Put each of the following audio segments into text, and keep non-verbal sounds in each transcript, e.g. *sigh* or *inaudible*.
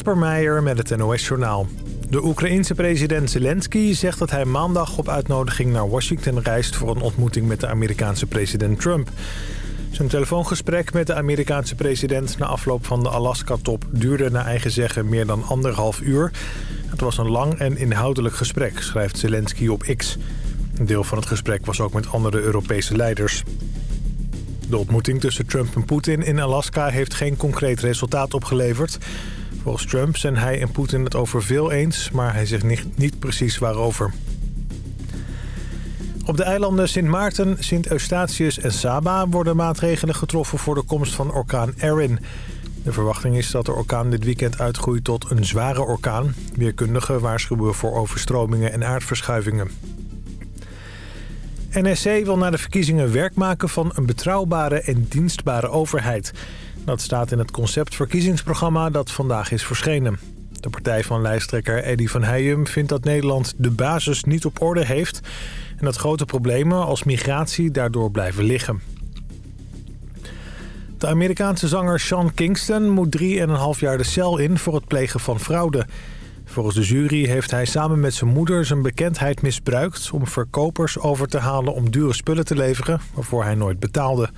Kasper Meijer met het NOS-journaal. De Oekraïense president Zelensky zegt dat hij maandag op uitnodiging naar Washington reist... voor een ontmoeting met de Amerikaanse president Trump. Zijn telefoongesprek met de Amerikaanse president na afloop van de Alaska-top... duurde naar eigen zeggen meer dan anderhalf uur. Het was een lang en inhoudelijk gesprek, schrijft Zelensky op X. Een deel van het gesprek was ook met andere Europese leiders. De ontmoeting tussen Trump en Poetin in Alaska heeft geen concreet resultaat opgeleverd. Volgens Trump zijn hij en Poetin het over veel eens, maar hij zegt niet, niet precies waarover. Op de eilanden Sint Maarten, Sint Eustatius en Saba worden maatregelen getroffen voor de komst van orkaan Erin. De verwachting is dat de orkaan dit weekend uitgroeit tot een zware orkaan. Weerkundigen waarschuwen voor overstromingen en aardverschuivingen. NSC wil na de verkiezingen werk maken van een betrouwbare en dienstbare overheid. Dat staat in het conceptverkiezingsprogramma dat vandaag is verschenen. De partij van lijsttrekker Eddy van Heijem vindt dat Nederland de basis niet op orde heeft... en dat grote problemen als migratie daardoor blijven liggen. De Amerikaanse zanger Sean Kingston moet 3,5 jaar de cel in voor het plegen van fraude... Volgens de jury heeft hij samen met zijn moeder zijn bekendheid misbruikt... om verkopers over te halen om dure spullen te leveren... waarvoor hij nooit betaalde.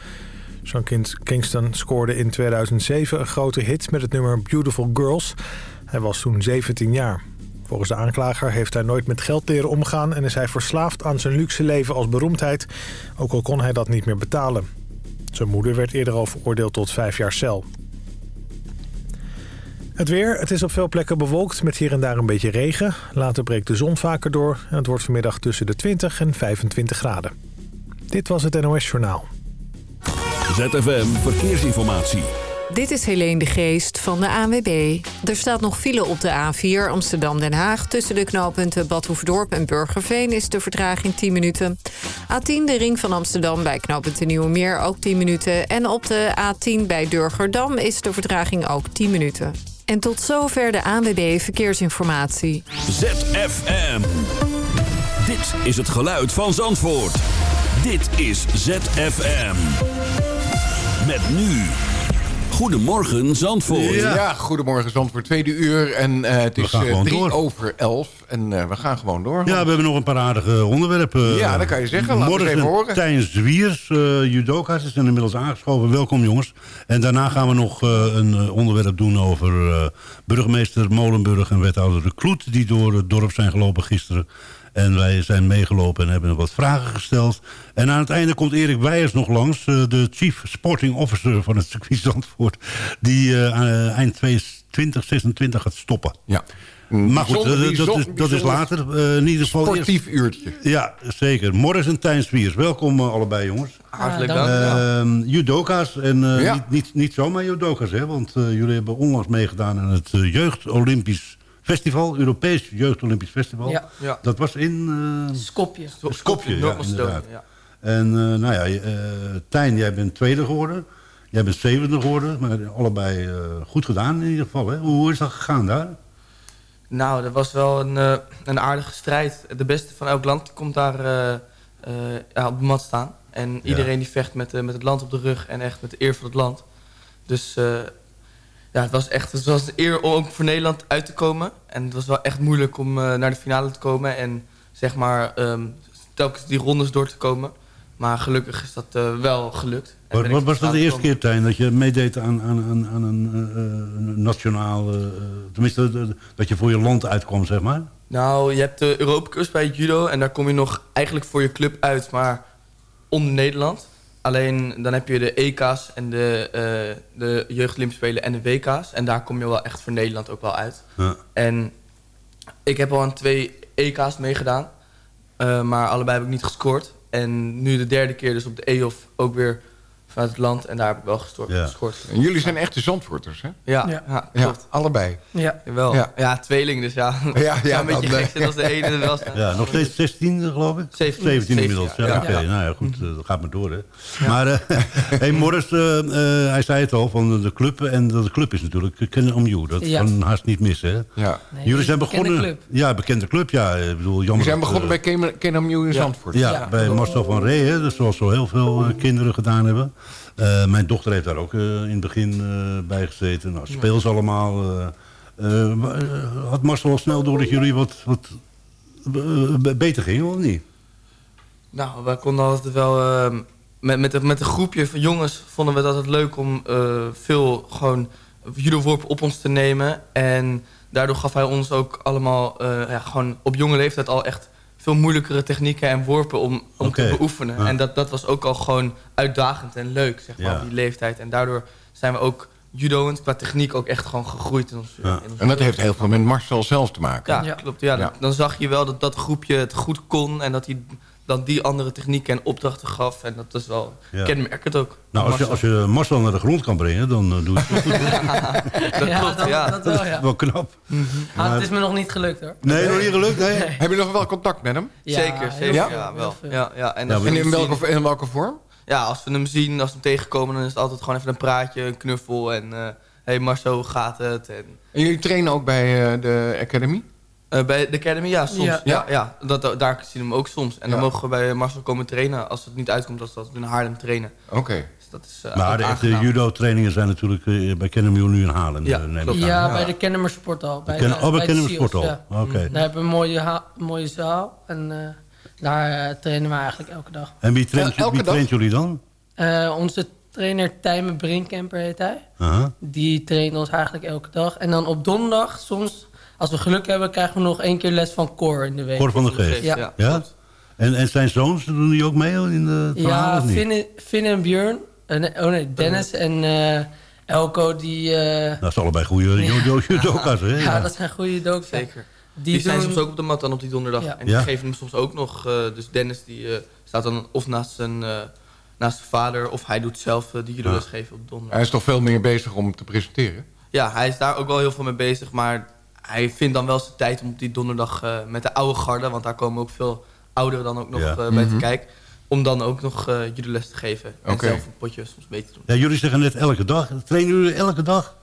Sean Kingston scoorde in 2007 een grote hit met het nummer Beautiful Girls. Hij was toen 17 jaar. Volgens de aanklager heeft hij nooit met geld leren omgaan... en is hij verslaafd aan zijn luxe leven als beroemdheid... ook al kon hij dat niet meer betalen. Zijn moeder werd eerder al veroordeeld tot vijf jaar cel. Het weer, het is op veel plekken bewolkt met hier en daar een beetje regen. Later breekt de zon vaker door en het wordt vanmiddag tussen de 20 en 25 graden. Dit was het NOS Journaal. ZFM Verkeersinformatie. Dit is Helene de Geest van de ANWB. Er staat nog file op de A4 Amsterdam-Den Haag. Tussen de knooppunten Badhoevedorp en Burgerveen is de vertraging 10 minuten. A10 de ring van Amsterdam bij knooppunt Nieuwe Meer ook 10 minuten. En op de A10 bij Durgerdam is de vertraging ook 10 minuten. En tot zover de ANWB Verkeersinformatie. ZFM. Dit is het geluid van Zandvoort. Dit is ZFM. Met nu. Goedemorgen Zandvoort. Ja, goedemorgen Zandvoort. Tweede uur en uh, het is uh, drie door. over elf. En uh, we gaan gewoon door. Ja, we hebben nog een paar aardige onderwerpen. ja, dat kan je zeggen. Laat Morgen even horen. Tijn Zwiers, judoka's, is inmiddels aangeschoven. Welkom jongens. En daarna gaan we nog een onderwerp doen over burgemeester Molenburg en wethouder de Kloet... die door het dorp zijn gelopen gisteren. En wij zijn meegelopen en hebben wat vragen gesteld. En aan het einde komt Erik Weijers nog langs. de Chief Sporting Officer van het circuit Zandvoort. Die uh, eind 2026 gaat stoppen. Ja. Maar goed, dat, is, dat is later. Uh, in ieder geval Sportief uurtje. Ja, zeker. Morris en Tijn Spiers. Welkom uh, allebei, jongens. Hartelijk dank. Uh, judoka's. En ja. niet, niet, niet zomaar judoka's, hè. Want jullie hebben onlangs meegedaan aan het Jeugd Olympisch Festival, Europees Jeugd Olympisch Festival. Ja. ja. Dat was in... Uh, Skopje. Skopje, Skopje ja, inderdaad. Ja. En uh, nou ja, uh, Tijn, jij bent tweede geworden. Jij bent zevende geworden. Maar allebei goed gedaan in ieder geval. Hè? Hoe is dat gegaan daar? Nou, dat was wel een, een aardige strijd. De beste van elk land komt daar ja, op de mat staan. En iedereen die vecht met, met het land op de rug en echt met de eer van het land. Dus ja, het was echt het was een eer om ook voor Nederland uit te komen. En het was wel echt moeilijk om uh, naar de finale te komen. En zeg maar um, telkens die rondes door te komen. Maar gelukkig is dat uh, wel gelukt. Wat, was dat de eerste keer, Tijn, dat je meedeed aan, aan, aan, aan een uh, nationaal... tenminste, dat je voor je land uitkwam, zeg maar? Nou, je hebt de Europa bij judo. En daar kom je nog eigenlijk voor je club uit, maar onder Nederland. Alleen dan heb je de EK's en de, uh, de Spelen en de WK's. En daar kom je wel echt voor Nederland ook wel uit. Ja. En ik heb al aan twee EK's meegedaan. Uh, maar allebei heb ik niet gescoord. En nu de derde keer dus op de EOF ook weer vanuit het land. En daar heb ik wel ja. gescoord. En jullie zijn echte zandvoorters, hè? Ja, ja. ja klopt. allebei? Ja. Wel. Ja. ja, tweeling dus ja. Ja, ja, een beetje gek als de ene wel Ja, nog steeds 16 geloof ik? 17, 17 inmiddels. Ja, oké. Nou ja, goed. Uh, dat gaat maar door, hè. Maar, uh, *laughs* hey, Morris, uh, hij zei het al, van de club. En de club is natuurlijk Kennen om You. Dat kan haast niet missen, hè? Ja. Nee, jullie zijn begonnen... Club. Ja, bekende club, ja. Ik bedoel, jammer Jullie zijn begonnen bij Kennen om You in Zandvoort. Ja, bij Marcel van Ree, hè. Dus zoals zo heel veel kinderen gedaan hebben. Uh, mijn dochter heeft daar ook uh, in het begin uh, bij gezeten. Nou, speel ze allemaal. had Marcel al snel door dat jullie wat, wat beter gingen, of niet? Nou, wij konden altijd wel... Ehm, met, met, met een groepje van jongens vonden we dat het leuk om veel gewoon judoworpen op ons te nemen. En daardoor gaf hij ons ook allemaal ja, gewoon op jonge leeftijd al echt veel moeilijkere technieken en worpen om, om te beoefenen. En dat, dat was ook al gewoon uitdagend en leuk, zeg maar, op die leeftijd. En daardoor zijn we ook judoend qua techniek ook echt gewoon gegroeid. In ons, in en dat heeft heel veel met Marcel zelf te maken. Ja, klopt. Ja, Dan zag je wel dat dat groepje het goed kon en dat hij dan die andere technieken en opdrachten gaf. En dat is wel ja. kenmerkend ook. Nou, als je, als je Marcel naar de grond kan brengen, dan uh, doe je het *laughs* goed. dat klopt, ja. Dat, wel, ja. *laughs* wel knap. Mm -hmm. het is me nog niet gelukt, hoor. Nee, nog niet gelukt? Nee. Heb je nog wel contact met hem? zeker, zeker. Ja, wel. Ja, ja. En, en in, welke, in welke vorm? Ja, als we hem zien, als we hem tegenkomen... dan is het altijd gewoon even een praatje, een knuffel en... Uh, hey Marcel, hoe gaat het? En, en jullie trainen ook bij uh, de Academy? Uh, bij de Academy, ja, soms. Ja, ja, ja. Dat, daar zien we hem ook soms. En dan mogen we bij Marcel komen trainen. Als het niet uitkomt, als dat we in Haarlem trainen. Oké. Dus dat is, uh, maar de echte judo-trainingen zijn natuurlijk uh, bij Kennemer nu in Haarlem. Ja, ja, bij de Kennemer Sporthal. Bij, Ken, oh, bij, bij Kennemer Sporthal. Ja. Oké. Okay. Daar hebben we een mooie, mooie zaal. En daar trainen we eigenlijk elke dag. En wie traint, wie traint jullie dan? onze trainer Tijmen Brinkkemper heet hij. -huh. Die traint ons eigenlijk elke dag. En dan op donderdag soms als we geluk hebben, krijgen we nog één keer les van Cor in de week. Cor van de Geest. Ja. ja? En, en zijn zoons, doen die ook mee in de Ja, Finn, Finn, en Björn. oh nee, Dennis en uh, Elko, die... Uh, dat zijn allebei goede *laughs* judoka's, hè? Ja, dat zijn goede judoka's. Zeker. Die, die zijn soms ook op de mat dan op die donderdag. En die geven hem soms ook nog... Uh, dus Dennis die staat dan of naast zijn, naast zijn vader... of hij doet zelf die judo geven op donderdag. Hij is toch veel meer bezig om te presenteren? Ja, hij is daar ook wel heel veel mee bezig. Maar hij vindt dan wel zijn tijd om op die donderdag uh, met de oude garde... want daar komen ook veel ouderen dan ook nog uh, bij te mhm. kijken... om dan ook nog uh, judoles te geven. En zelf een potje soms mee te doen. Ja, jullie zeggen net elke dag. Trainen jullie elke dag?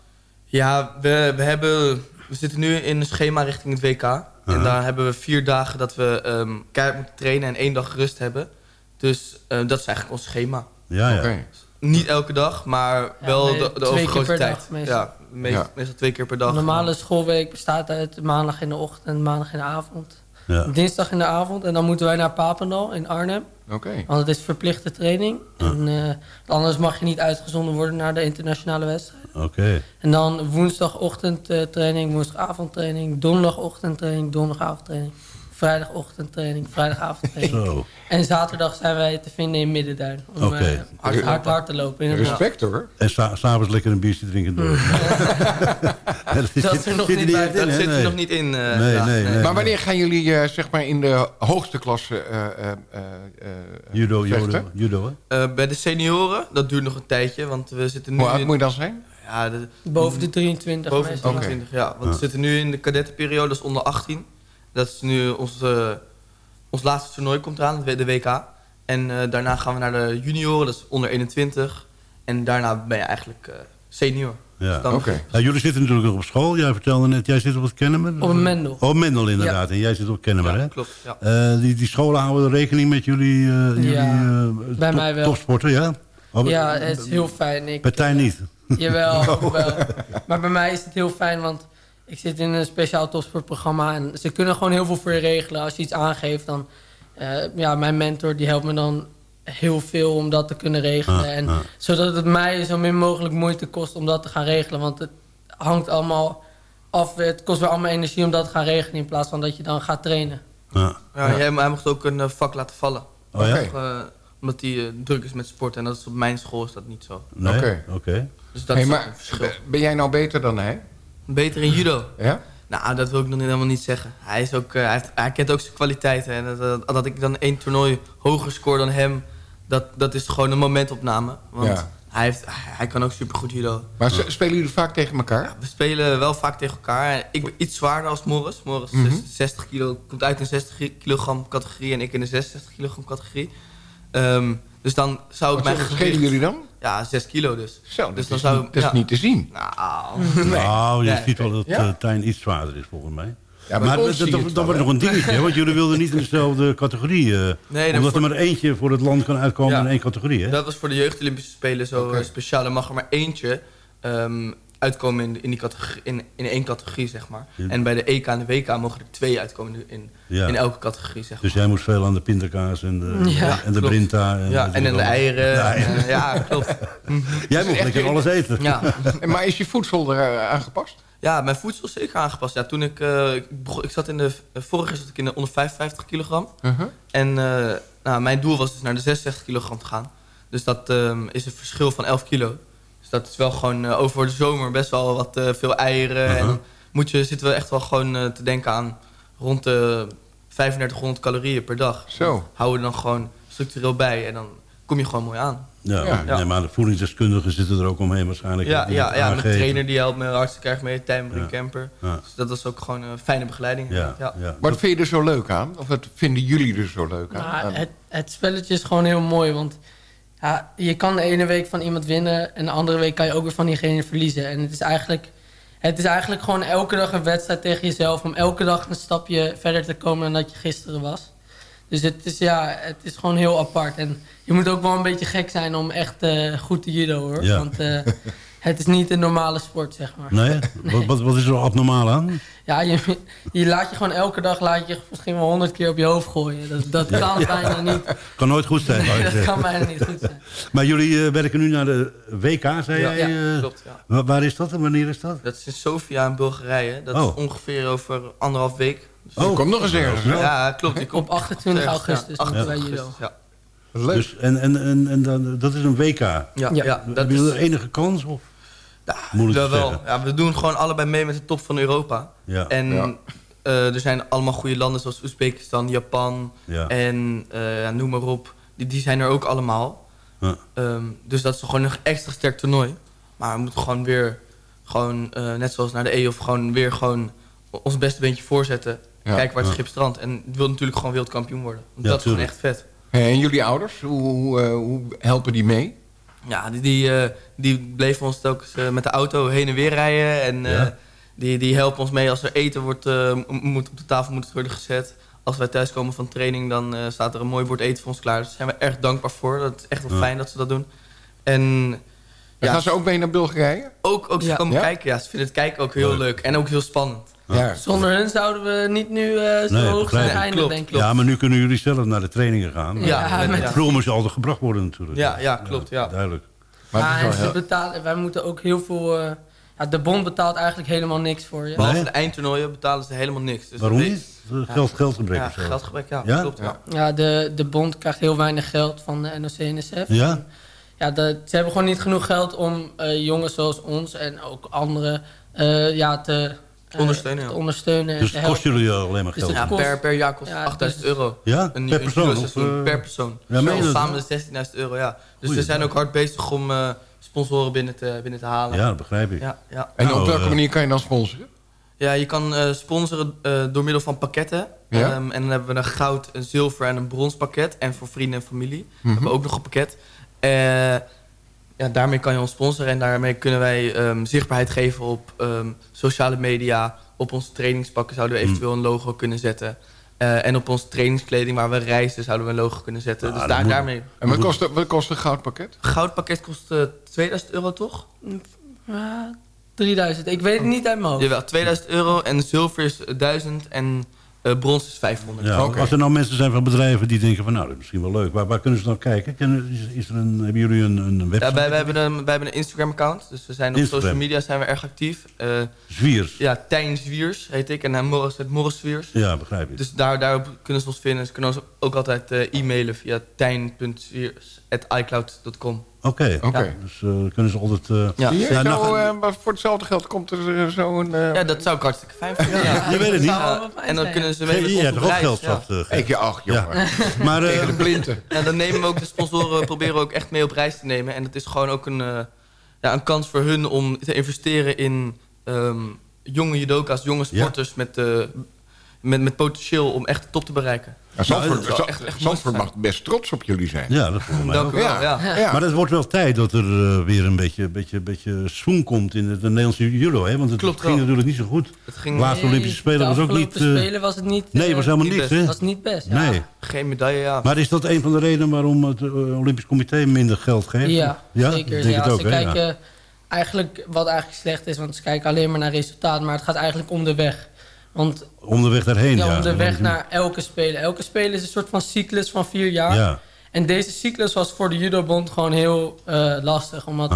Ja, we, we, hebben, we zitten nu in een schema richting het WK. En daar hebben we vier dagen dat we um, keihard moeten trainen... en één dag rust hebben. Dus dat is eigenlijk ons schema. Ja, ja. Niet elke dag, maar wel de, de overgrote tijd. ja, meestal twee keer per dag. Een normale schoolweek bestaat uit maandag in de ochtend, maandag in de avond. Ja. Dinsdag in de avond. En dan moeten wij naar Papendal in Arnhem. Oké. Want het is verplichte training. En, uh, anders mag je niet uitgezonden worden naar de internationale wedstrijd. Oké. En dan woensdagochtend uh, training, woensdagavond training, donderdagochtend training, donderdagavond training vrijdagochtendtraining, vrijdagavondtraining. Zo. En zaterdag zijn wij te vinden in Middenduin. Om okay. uh, hard, hard, hard, te lopen. In Respect hoor. En s'avonds lekker een biertje drinken door. *laughs* dat, dat zit er nog niet, bij, dat zit er nog niet in. Uh, nee, nee, nee, maar wanneer gaan jullie uh, zeg maar in de hoogste klasse judo, judo, judo bij de senioren, dat duurt nog een tijdje. Want we zitten nu Hoe oud moet je dan zijn? Ja, de, boven de 23. Boven de 23, okay. ja. Want we zitten nu in de kadettenperiode, dat is onder 18. Dat is nu ons, uh, ons laatste toernooi komt eraan, de WK. En uh, daarna gaan we naar de junioren, dat is onder 21. En daarna ben je eigenlijk uh, senior. Ja, dus oké. Ja, jullie zitten natuurlijk nog op school. Jij vertelde net, jij zit op het Kennemer? Op Mendel. Oh, Mendel inderdaad. En jij zit op Kennemer, ja, hè? klopt. Ja. die, die scholen houden rekening met jullie, jullie ja, bij mij wel. topsporten, ja? Oh, ja, het is heel fijn. Ik, Partij niet? Jawel, *laughs* oh. wel. Maar bij mij is het heel fijn, want ik zit in een speciaal topsportprogramma en ze kunnen gewoon heel veel voor je regelen. Als je iets aangeeft, dan... Uh, ja, mijn mentor die helpt me dan heel veel om dat te kunnen regelen. Ah, en, ah. Zodat het mij zo min mogelijk moeite kost om dat te gaan regelen. Want het hangt allemaal af. Het kost weer allemaal energie om dat te gaan regelen... in plaats van dat je dan gaat trainen. Ja, ja hij, hij mocht ook een eh, vak laten vallen. Oh, ja? Uh, omdat hij uh, druk is met sport. En dat is op mijn school is dat niet zo. Oké. Okay. Okay. Dus dat hey, is maar, Ben jij nou beter dan hij? Beter in judo? Ja? Nou, dat wil ik nog helemaal niet zeggen. Hij, is ook, uh, hij, heeft, hij, kent ook zijn kwaliteiten. En dat, dat, ik dan één toernooi hoger score dan hem... dat, dat is gewoon een momentopname. Want ja. hij, heeft, hij kan ook supergoed judo. Maar spelen jullie vaak tegen elkaar? Ja, we spelen wel vaak tegen elkaar. Ik ben iets zwaarder als Morris. Morris mm -hmm. 60 kilo, komt uit in de 60 kilogram categorie... en ik in de 66 kilogram categorie. Um, dus dan zou ik Wat mijn gewicht... jullie dan? Ja, 6 kilo dus. Zo, dus dat, dan is, zou, dat is niet te zien. Nou, *laughs* nee. nou je ziet wel dat ja. uh, Tijn iets zwaarder is volgens mij. Ja, maar, dat, dat, dat wordt nog een dingetje, want jullie wilden niet in dezelfde categorie. Uh, nee, omdat er maar eentje voor het land kan uitkomen in één categorie. Hè? Dat was voor de jeugd Olympische Spelen zo okay. speciaal. Er mag er maar eentje. Um, uitkomen in, in, die categorie, in, in één categorie, zeg maar. En bij de EK en de WK mogen er twee uitkomen in, in elke categorie, zeg dus maar. Dus jij moest veel aan de pindakaas en de, ja, en de brinta. En ja, en, de eieren. En, ja, klopt. *laughs* jij mocht lekker alles eten. Ja. *laughs* maar is je voedsel er aangepast? Ja, mijn voedsel is zeker aangepast. Ja, toen ik, uh, ik, ik, zat in de, vorige zat ik in de onder 55 kilogram. Uh -huh. En uh, nou, mijn doel was dus naar de 66 kilogram te gaan. Dus dat um, is een verschil van 11 kilo. Dus dat is wel gewoon uh, over de zomer best wel wat veel eieren. -huh. En moet je, zitten we echt wel gewoon te denken aan rond de 3500 calorieën per dag. Zo. Houden we dan gewoon structureel bij en dan kom je gewoon mooi aan. Ja, ja. Nee, maar de voedingsdeskundigen zitten er ook omheen waarschijnlijk. Ja, ja, ja mijn trainer die helpt me, hartstikke krijgt mee, Tijmen ja. Kemper. Ja. Dus dat was ook gewoon een fijne begeleiding. Ja, ja. Ja. Wat vind je er zo leuk aan? Of wat vinden jullie er zo leuk aan? Nou, het, het spelletje is gewoon heel mooi, want ja, je kan de ene week van iemand winnen... en de andere week kan je ook weer van diegene verliezen. En het is eigenlijk, het is eigenlijk gewoon elke dag een wedstrijd tegen jezelf... om elke dag een stapje verder te komen dan dat je gisteren was. Dus het is, ja, het is gewoon heel apart. En je moet ook wel een beetje gek zijn om echt uh, goed te judo, hoor. Ja. Want uh, *laughs* het is niet een normale sport, zeg maar. Nee? Wat, wat, wat is er abnormaal aan? Ja, je, je laat je gewoon elke dag laat je misschien wel honderd keer op je hoofd gooien. Dat, dat kan ja. bijna niet. Kan nooit goed zijn. Nee, dat kan bijna niet goed zijn. Maar jullie uh, werken nu naar de WK, zei ja, jij? Ja, klopt. Ja. Waar is dat en wanneer is dat? Dat is in Sofia in Bulgarije. Dat oh. is ongeveer over anderhalf week. Dus oh, kom nog eens ergens. Ja, ja klopt. Ik op 28 augustus ja, ja. bij judo. Ja. Leuk. Dus, en en, en, en dan, dat is een WK? Ja. ja, ja dat Hebben jullie is... enige kans? Of? Ja, wel, wel. Ja, we doen gewoon allebei mee met de top van Europa. Ja. En ja. Uh, er zijn allemaal goede landen zoals Oezbekistan, Japan ja. en uh, noem maar op. Die, die zijn er ook allemaal. Ja. Um, dus dat is gewoon een extra sterk toernooi. Maar we moeten gewoon weer, gewoon, uh, net zoals naar de E, of gewoon weer gewoon ons beste beentje voorzetten. Ja. Kijken waar het schip strandt. En wil natuurlijk gewoon wereldkampioen worden. Dat is gewoon echt vet. En jullie ouders, hoe, hoe, hoe helpen die mee? Ja, die, die, uh, die bleven ons ook uh, met de auto heen en weer rijden. En uh, ja. die, die helpen ons mee als er eten wordt, moet op de tafel moet worden gezet. Als wij thuiskomen van training, dan staat er een mooi bord eten voor ons klaar. Dus daar zijn we erg dankbaar voor. Dat is echt wel ja. fijn dat ze dat doen. En, ja, gaan ze ook mee naar Bulgarije? Ook, ook ze komen kijken, ja. Ze vinden het kijken ook heel leuk. leuk. En ook heel spannend. Ja. Zonder hen zouden we niet nu uh, zo nee, hoog zijn eindigen, denk ik. Ja, maar nu kunnen jullie zelf naar de trainingen gaan. Ja, met, ja. Vroeger moest je altijd gebracht worden natuurlijk. Ja, ja klopt. Ja. Duidelijk. Maar ja, en ze betalen, wij moeten ook heel veel... Uh, ja, de bond betaalt eigenlijk helemaal niks voor je. Behalve nee? de eindtoernooien betalen ze helemaal niks. Dus Waarom niet? Geld, geldgebrek ja, of zo? geldgebrek, ja. Ja? Klopt, ja. ja de, de bond krijgt heel weinig geld van de NOC-NSF. Ja? Ja, dat, ze hebben gewoon niet genoeg geld om uh, jongens zoals ons en ook anderen uh, ja, te... Ondersteunen, te ondersteunen dus het kost jullie alleen maar geld? Dus ja, kost, per, per jaar kost ja, 8000 dus, euro. Ja, een, per persoon? Een, een uh, per persoon. Ja, dus samen 16.000 euro, ja. Dus Goeie, we zijn ook hard bezig om uh, sponsoren binnen te, binnen te halen. Ja, dat begrijp ik. Ja, ja. En op welke manier kan je dan sponsoren? Ja, je kan uh, sponsoren uh, door middel van pakketten. Ja? Um, en dan hebben we een goud, een zilver en een brons pakket. En voor vrienden en familie mm -hmm. hebben we ook nog een pakket. Uh, ja, daarmee kan je ons sponsoren. En daarmee kunnen wij um, zichtbaarheid geven op um, sociale media. Op onze trainingspakken zouden we eventueel een logo kunnen zetten. Uh, en op onze trainingskleding waar we reizen zouden we een logo kunnen zetten. Ah, dus daar, moet... daarmee... En wat kost, wat kost een goudpakket? Een goudpakket kost uh, 2000 euro, toch? Uh, 3000. Ik weet het niet uit mijn hoofd. Jawel, 2000 euro en zilver is 1000 en uh, brons is 500. Ja, okay. Als er nou mensen zijn van bedrijven die denken van nou, dat is misschien wel leuk. Waar, waar kunnen ze dan kijken? Is, is er een, hebben jullie een, een website? Ja, wij, wij, hebben een, wij hebben een Instagram account. Dus we zijn op Instagram. social media zijn we erg actief. Uh, Zwiers? Ja, Tijn Zwiers heet ik. En hij Morris het Morris Zwiers. Ja, begrijp ik. Dus daar, daarop kunnen ze ons vinden. Ze kunnen ons ook altijd uh, e-mailen via tijn.zwiers.icloud.com. Oké, okay. okay. ja. dus uh, kunnen ze altijd... Uh, ja. Ja, nou, uh, maar voor hetzelfde geld komt er zo'n... ja, dat zou ik hartstikke fijn vinden. Ja. Je weet het niet. en dan kunnen ze mee met Ja, toch ook geld zat. Ik je ach, jongen. *laughs* Maar, Tegen de blinten. En *laughs* dan nemen we ook de sponsoren, proberen we ook echt mee op reis te nemen. En het is gewoon ook een, ja, een kans voor hun om te investeren in um, jonge judoka's, jonge sporters met... Met, met potentieel om echt de top te bereiken. Ja, Zandvoort, ja, echt, echt Zandvoort mag best trots op jullie zijn. Ja, dat volgens mij Dank u wel, ja. Ja. Maar het wordt wel tijd dat er uh, weer een beetje, beetje, beetje swoon komt in het Nederlandse judo. Hè? Want het Klopt ging wel. natuurlijk niet zo goed. Het ging, de laatste Olympische Spelen was ook niet... De Spelen was het niet... Uh, nee, was helemaal niet niks. Hè? was niet best, Nee. Geen medaille, ja. Maar is dat een van de redenen waarom het uh, Olympisch Comité minder geld geeft? Ja, ja? zeker. Denk ja, het ook, kijken eigenlijk, wat eigenlijk slecht is, want ze kijken alleen maar naar resultaat. Maar het gaat eigenlijk om de weg. Want, om de weg daarheen, ja. om de weg naar elke speler. Elke speler is een soort van cyclus van vier jaar. Ja. En deze cyclus was voor de judobond gewoon heel uh, lastig. Omdat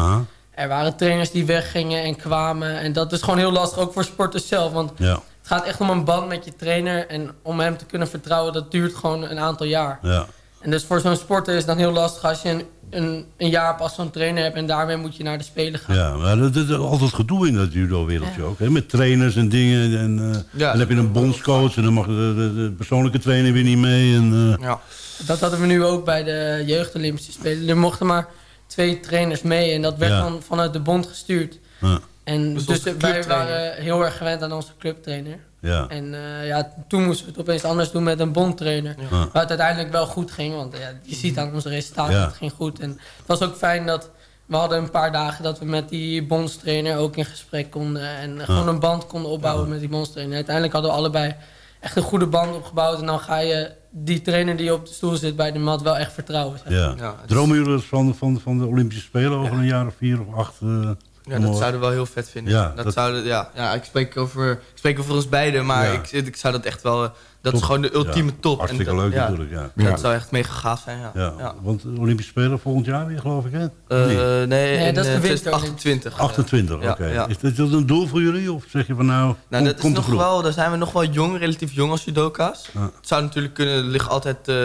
er waren trainers die weggingen en kwamen. En dat is gewoon heel lastig, ook voor sporters zelf. Want ja. het gaat echt om een band met je trainer. En om hem te kunnen vertrouwen, dat duurt gewoon een aantal jaar. Ja. En dus voor zo'n sporter is het dan heel lastig als je een, een, een jaar pas zo'n trainer hebt... en daarmee moet je naar de Spelen gaan. Ja, maar dat is altijd gedoe in dat judo-wereldje ook. Hè? Met trainers en dingen. En, uh, ja, dan heb je een bondscoach en dan mag de, de, persoonlijke trainer weer niet mee. En, uh... ja. Dat hadden we nu ook bij de jeugd Olympische Spelen. Er mochten maar twee trainers mee en dat werd dan vanuit de bond gestuurd. Ja. En dus, dus wij waren heel erg gewend aan onze clubtrainer. Ja. En uh, ja, toen moesten we het opeens anders doen met een bondtrainer. Ja. Waar het uiteindelijk wel goed ging, want ja, je ziet aan onze resultaten, het ging goed. En het was ook fijn dat we hadden een paar dagen dat we met die bondstrainer ook in gesprek konden. En gewoon een band konden opbouwen met die bondstrainer. Uiteindelijk hadden we allebei echt een goede band opgebouwd. En dan ga je die trainer die op de stoel zit bij de mat wel echt vertrouwen. Ja. ja Dromen jullie van, van, van de Olympische Spelen over een jaar of vier of acht? Uh, ja, dat zouden we wel heel vet vinden. Ja, dat, Zouden, ja, ja, ik, spreek over, ik spreek over ons beiden, maar ik, ik zou dat echt wel... Dat is gewoon de ultieme top. Hartstikke en, leuk natuurlijk, ja. Dat zou echt mega gaaf zijn, ja. ja. Want Olympische Spelen volgend jaar weer, geloof ik, hè? Uh, nee, nee dat is de 2028. 28, oké. Is dat een doel voor jullie? Of zeg je van nou, nou dat is nog wel, Daar zijn we nog wel jong, relatief jong als judoka's. Het zou natuurlijk kunnen, er liggen altijd uh,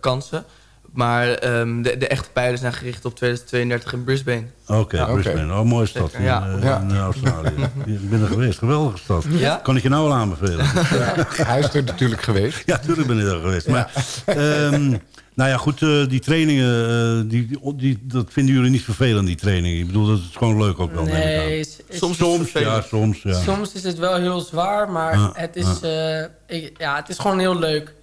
kansen. Maar um, de, de, echte pijlen zijn gericht op 2032 in Brisbane. Oké, okay, Brisbane. Oh, mooie stad in, ja. Uh, ja. in uh, Australië. *laughs* ik ben er geweest. Geweldige stad. Ja? Kan ik je nou wel aanbevelen. *laughs* Hij is er natuurlijk geweest. Ja, natuurlijk ben ik er geweest. Maar, um, nou ja, goed, uh, die trainingen, uh, die, die, dat vinden jullie niet vervelend, die trainingen? Ik bedoel, dat is gewoon leuk ook wel. Nee, is, soms, soms, ja, soms, ja. Soms is het wel heel zwaar, maar het, is, uh, ik, ja, het is gewoon heel leuk.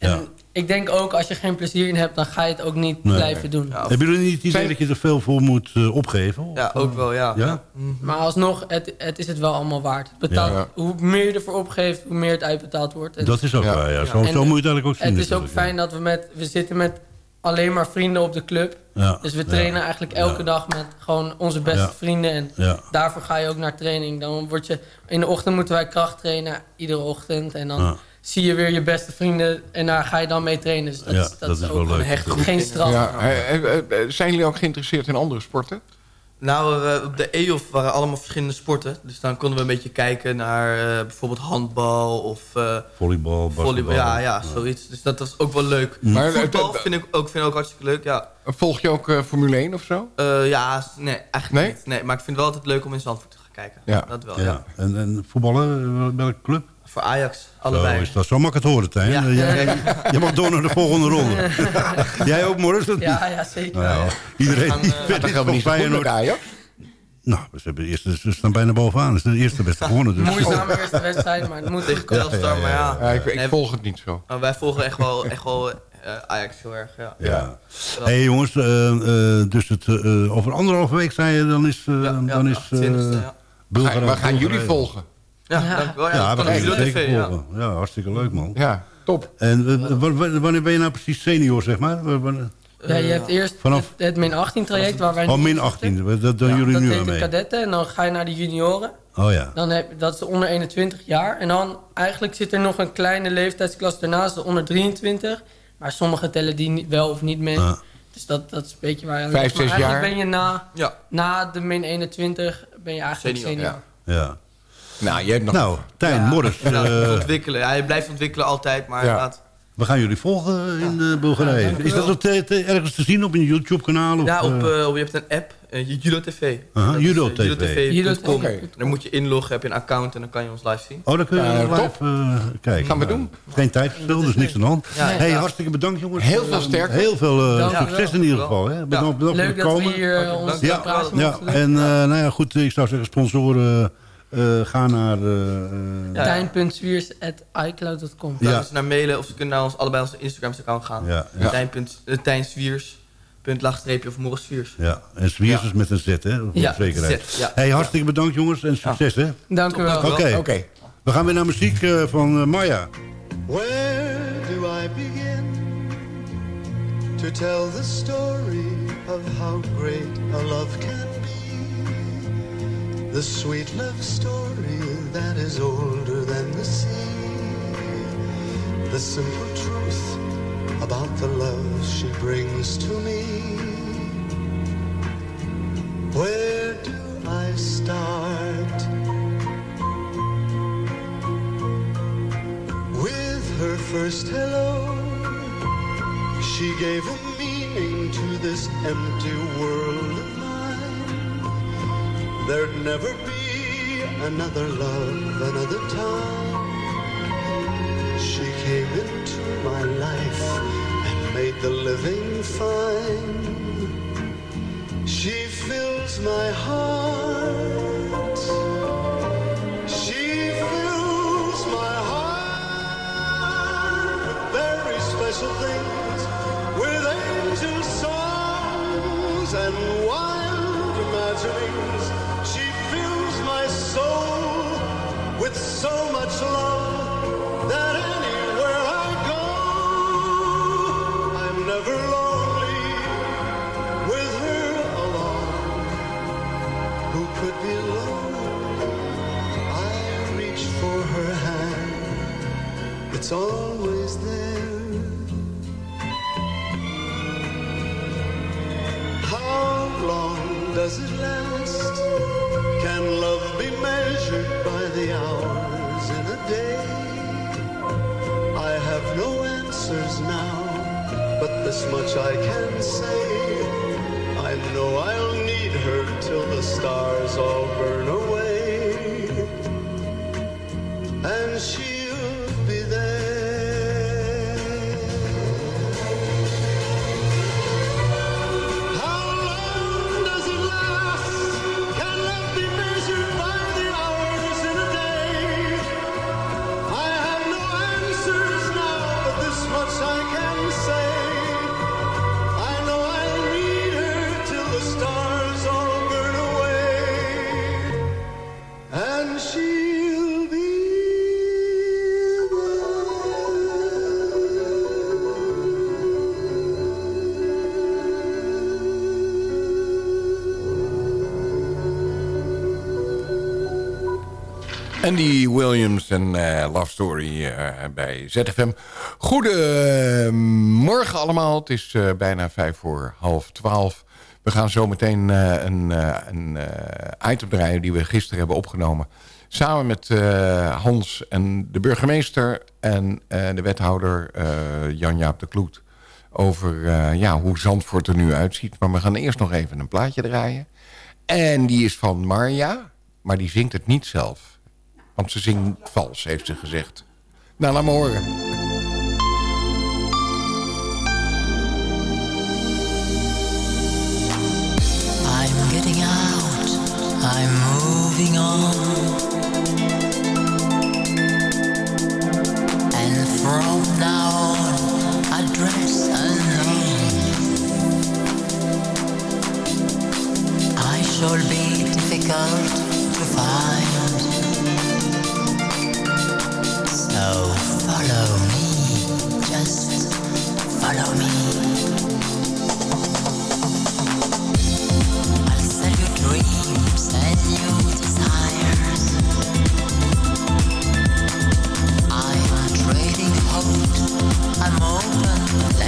En ik denk ook, als je geen plezier in hebt, dan ga je het ook niet blijven doen. Ja, Hebben jullie niet het idee dat je er veel voor moet uh, opgeven? Ja, ook wel, ja. ja? Mhm. Maar alsnog, het, het is het wel allemaal waard. Betaalt, Hoe meer je ervoor opgeeft, hoe meer het uitbetaald wordt. En, dat is ook waar, ja. Zo, zo moet je het eigenlijk ook zien. Het is ook fijn dat we met... We zitten met alleen maar vrienden op de club. Dus we trainen eigenlijk elke dag met gewoon onze beste vrienden. En daarvoor ga je ook naar training. Dan word je... In de ochtend moeten wij kracht trainen, iedere ochtend. En dan zie je weer je beste vrienden en daar ga je dan mee trainen. Dus dat, ja, is, dat, is, ook wel leuk. Echt geen straf. Ja. Zijn jullie ook geïnteresseerd in andere sporten? Nou, op de EOF waren allemaal verschillende sporten. Dus dan konden we een beetje kijken naar uh, bijvoorbeeld handbal of... Uh, volleybal, volleybal. Ja, ja, zoiets. Dus dat was ook wel leuk. Maar, Voetbal vind ik, ook, vind ik ook hartstikke leuk, ja. Volg je ook uh, Formule 1 of zo? ja, nee, eigenlijk nee? niet. Nee, maar ik vind het wel altijd leuk om in Zandvoort te gaan kijken. Ja. Dat wel, ja. En, en voetballen, welke club? Voor Ajax, allebei. Zo, is dat. zo mag ik het horen, Tijn. Ja. Jij, je mag door naar de volgende ronde. *laughs* Jij ook, Morris? Ja, ja, zeker. Nou, iedereen die uh, gaan we niet Feyenoord. Ajax. Nou, we, hebben eerste, ze staan bijna bovenaan. Dat is de eerste beste gewonnen. Dus. Moeizame eerste wedstrijd, maar het moet tegen Telstar. Ja, ja, ja, ik, ik volg het niet zo. wij volgen echt wel, echt wel uh, Ajax heel erg, ja. ja. Hé hey, jongens, uh, uh, dus het, over anderhalve week zei je, dan is... dan is Bulgarije, Waar gaan jullie volgen? Ja. Ja, ja we gaan zeker volgen. Ja. hartstikke leuk, man. Ja, top. En wanneer ben je nou precies senior, zeg maar? Ja, je hebt eerst Vanaf... het, min 18 traject waar wij Oh, min 18, dat doen jullie nu aan mee. Dat kadetten en dan ga je naar de junioren. Oh ja. Dan heb, dat is onder 21 jaar. En dan eigenlijk zit er nog een kleine leeftijdsklasse daarnaast, onder 23. Maar sommigen tellen die wel of niet mee. Dus dat, dat is een beetje waar je aan Vijf, zes jaar. ben je na, ja. na de min 21 ben je eigenlijk senior. senior. Ja. ja. Nou, je hebt nog... Nou, Tijn, ja, Morris. Uh, ontwikkelen. Hij blijft ontwikkelen altijd, maar ja. We gaan jullie volgen in uh, Bulgarije. is dat op ergens te zien op een YouTube-kanaal? Ja, op, uh, je hebt een app, uh, Judo TV. Judo TV. Judo TV. Okay. Dan moet je inloggen, heb je een account en dan kan je ons live zien. Oh, dan kun je live kijken. Gaan we doen. Geen tijdverschil, dus niks aan de hand. Ja, hey, hartstikke bedankt jongens. Heel veel sterkte. Heel veel succes in ieder geval. Hè. Bedankt, bedankt Leuk dat we hier ons ja, ja. En nou ja, goed, ik zou zeggen sponsoren... Uh, ga naar... Uh, ja. Tijn.zwiers.icloud.com ja. Dus naar mailen of ze kunnen naar ons, allebei onze Instagram-account gaan. Ja. ja. Tijn. Zwiers. Punt laagstreepje of Morris Zwiers. Ja, en Zwiers is met een Z, hè? Voor ja, zekerheid. Z, ja. Hey, hartstikke bedankt jongens en succes, hè? Dank u wel. Oké, okay. okay. we gaan weer naar muziek uh, van Maya. Where do I begin to tell the story of how great a love can be? The sweet love story that is older than the sea. The simple truth about the love she brings to me. Where do I start? With her first hello, she gave a meaning to this empty world. There'd never be another love, another time. She came into my life and made the living fine. She fills my heart. She fills my heart with very special things, with angel songs and wild imaginings. So much love that anywhere I go, I'm never lonely with her along. Who could be lonely? I reach for her hand, it's always there. How long does it last? Can love be measured by the hours answers now, but this much I can say. I know I'll need her till the stars all burn away. Andy Williams en eh, Love Story eh, bij ZFM. Goedemorgen allemaal. Het is eh, bijna vijf voor half twaalf. We gaan zo meteen een, een item draaien die we gisteren hebben opgenomen. Samen met Hans en de burgemeester en de wethouder Jan-Jaap de Kloet. Over ja, hoe Zandvoort er nu uitziet. Maar we gaan eerst nog even een plaatje draaien. En die is van Marja, maar die zingt het niet zelf. Want ze zingt vals, heeft ze gezegd. Nou, laat me horen. I'm getting out, I'm moving on. And from now on, I dress unknown. I shall be difficult to find. Follow me, just follow me. I'll sell you dreams and desires. I'm trading I'm open.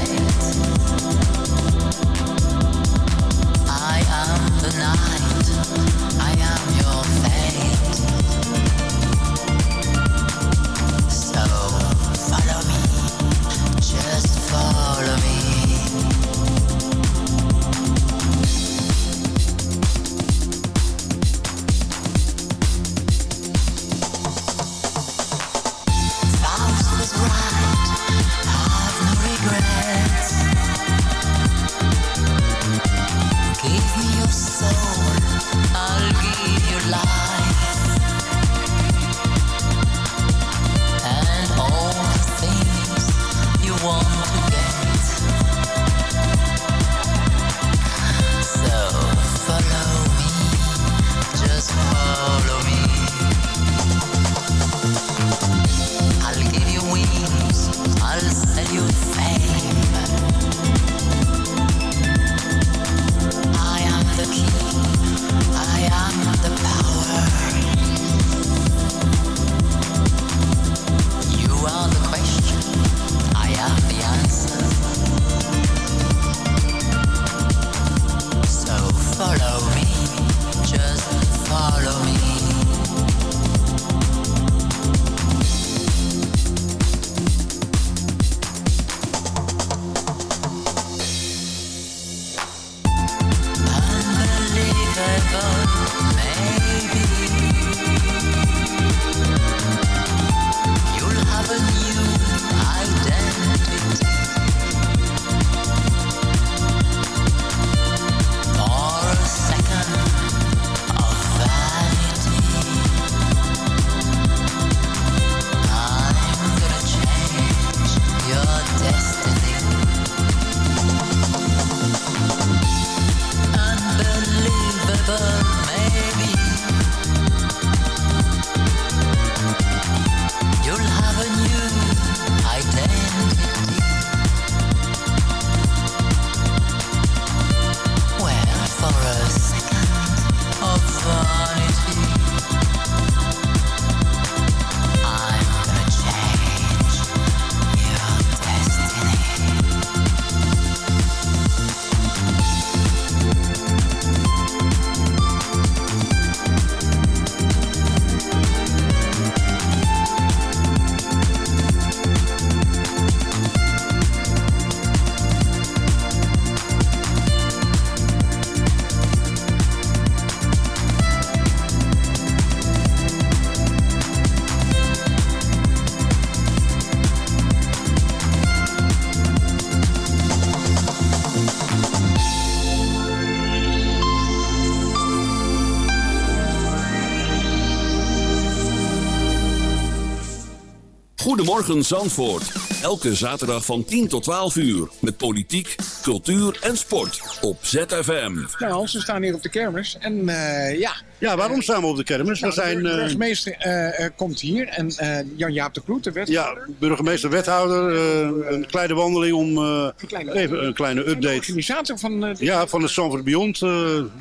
Goedemorgen Zandvoort. Elke zaterdag van 10 tot 12 uur. Met politiek, cultuur en sport. Op ZFM. Nou we staan hier op de kermis. En eh, ja, Ja, waarom staan we op de kermis? nou, we zijn, de eh, burgemeester eh, eh, komt hier. En eh, Jan-Jaap de Kloet, de ja, wethouder. burgemeester, wethouder. eh, een kleine wandeling om eh, Een kleine- even een kleine En de update. organisator van eh, de Ja, van het Sanford Beyond, eh,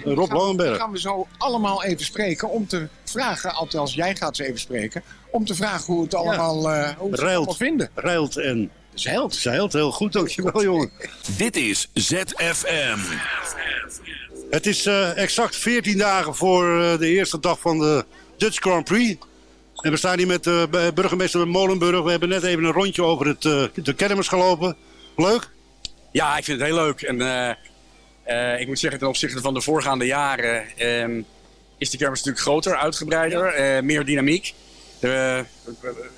Rob Langenberg. gaan we zo allemaal even spreken om te vragen, althans jij gaat ze even spreken, om te vragen hoe het allemaal, eh, hoe ze het Ruilt. allemaal vinden. Reilt en Zeilt. zeilt. Heel goed, dankjewel jongen. Dit is ZFM. Het is eh, exact 14 dagen voor eh, de eerste dag van de Dutch Grand Prix. En we staan hier met eh, bij burgemeester Molenburg. We hebben net even een rondje over het, eh, de kermis gelopen. Leuk? Ja, ik vind het heel leuk. En eh, eh, ik moet zeggen, ten opzichte van de voorgaande jaren ehm, is de kermis natuurlijk groter, uitgebreider, meer dynamiek. De,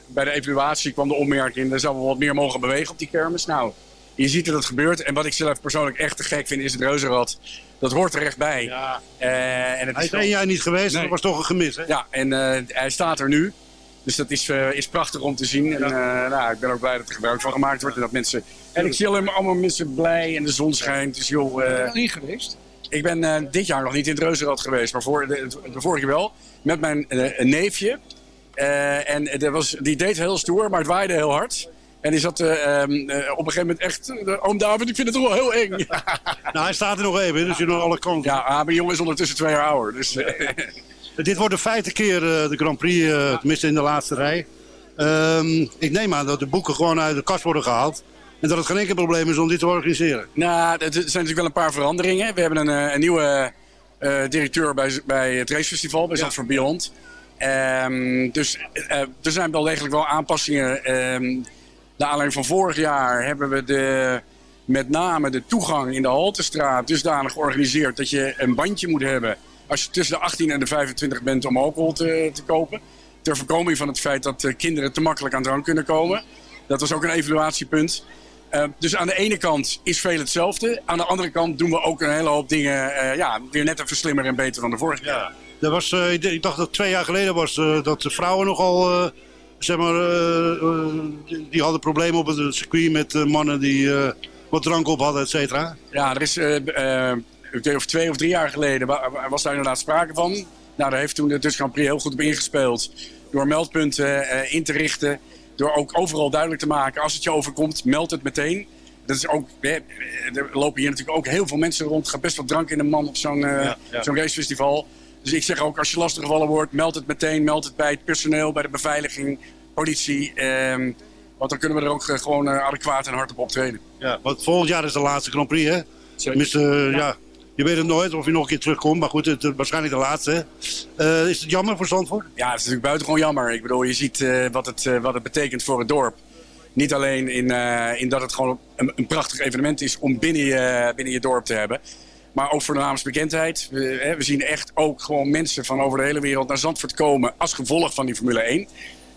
bij de evaluatie kwam de opmerking, er zou wel wat meer mogen bewegen op die kermis. Nou, je ziet dat het gebeurt. En wat ik zelf persoonlijk echt te gek vind, is het reuzenrad. Dat hoort er echt bij. Ja. Eh, en het Hij is is één jaar niet geweest, Nee. dat was toch een gemis. Hè? ja, en eh, hij staat er nu. Dus dat is, eh, is prachtig om te zien. En nou, ik ben ook blij dat er gebruik van gemaakt wordt. En dat mensen. En ik zie alleen maar allemaal mensen blij en de zon schijnt. Dus joh, Ben je er niet geweest? Ik ben eh, dit jaar nog niet in het Reuzenrad geweest. Maar voor de, de vorige wel. Met mijn eh, neefje. Eh, en dat was, die deed heel stoer, maar het waaide heel hard. En die zat eh, ehm, eh, op een gegeven moment echt... Oom David, ik vind het toch wel heel eng. *laughs* Nou, hij staat er nog even, dus je nog alle kanten. Ja, ah, mijn jongen is ondertussen twee jaar ouder. Dus, *laughs* Dit wordt de vijfde keer de Grand Prix, tenminste in de laatste rij. Ehm, ik neem aan dat de boeken gewoon uit de kast worden gehaald. En dat het geen enkel probleem is om dit te organiseren. Nou, er zijn natuurlijk wel een paar veranderingen. We hebben een, eh, een nieuwe eh, directeur bij, bij het racefestival, bij Zandvoort Beyond. Ehm, dus eh, er zijn wel degelijk wel aanpassingen. Ehm naar aanleiding van vorig jaar hebben we de, met name de toegang in de Haltestraat dusdanig georganiseerd dat je een bandje moet hebben als je tussen de 18 en de 25 bent om alcohol te, te kopen. Ter voorkoming van het feit dat kinderen te makkelijk aan drank kunnen komen. Dat was ook een evaluatiepunt. Eh, dus aan de ene kant is veel hetzelfde. Aan de andere kant doen we ook een hele hoop dingen eh, ja, weer net even slimmer en beter dan de vorige jaar. Er was, eh, ik dacht dat twee jaar geleden was eh, dat de vrouwen nogal, zeg maar, die, hadden problemen op het circuit met mannen die wat drank op hadden, et cetera. Ja, er is of twee of drie jaar geleden wa- wa- was daar inderdaad sprake van. Nou, daar heeft toen de Dutch Grand Prix heel goed op ingespeeld. Door meldpunten in te richten. Door ook overal duidelijk te maken, als het je overkomt, meld het meteen. Dat is ook, eh, er lopen hier natuurlijk ook heel veel mensen rond. Gaat best wat drank in de man op zo'n eh, Ja, ja. zo'n racefestival. Dus ik zeg ook, als je lastiggevallen wordt, meld het meteen. Meld het bij het personeel, bij de beveiliging, politie. ehm, want dan kunnen we er ook eh, gewoon eh, adequaat en hard op optreden. Ja, want volgend jaar is de laatste Grand Prix, hè? Tenminste, eh, ja. Je weet het nooit of je nog een keer terugkomt. Maar goed, het is waarschijnlijk de laatste. Eh, is het jammer voor Zandvoort? Ja, het is natuurlijk buitengewoon jammer. Ik bedoel, je ziet eh, wat, het, eh, wat het betekent voor het dorp. Niet alleen in, in dat het gewoon een, prachtig evenement is om binnen je, binnen je dorp te hebben. Maar ook voor de naamsbekendheid. We, hè, we zien echt ook gewoon mensen van over de hele wereld naar Zandvoort komen als gevolg van die Formule 1.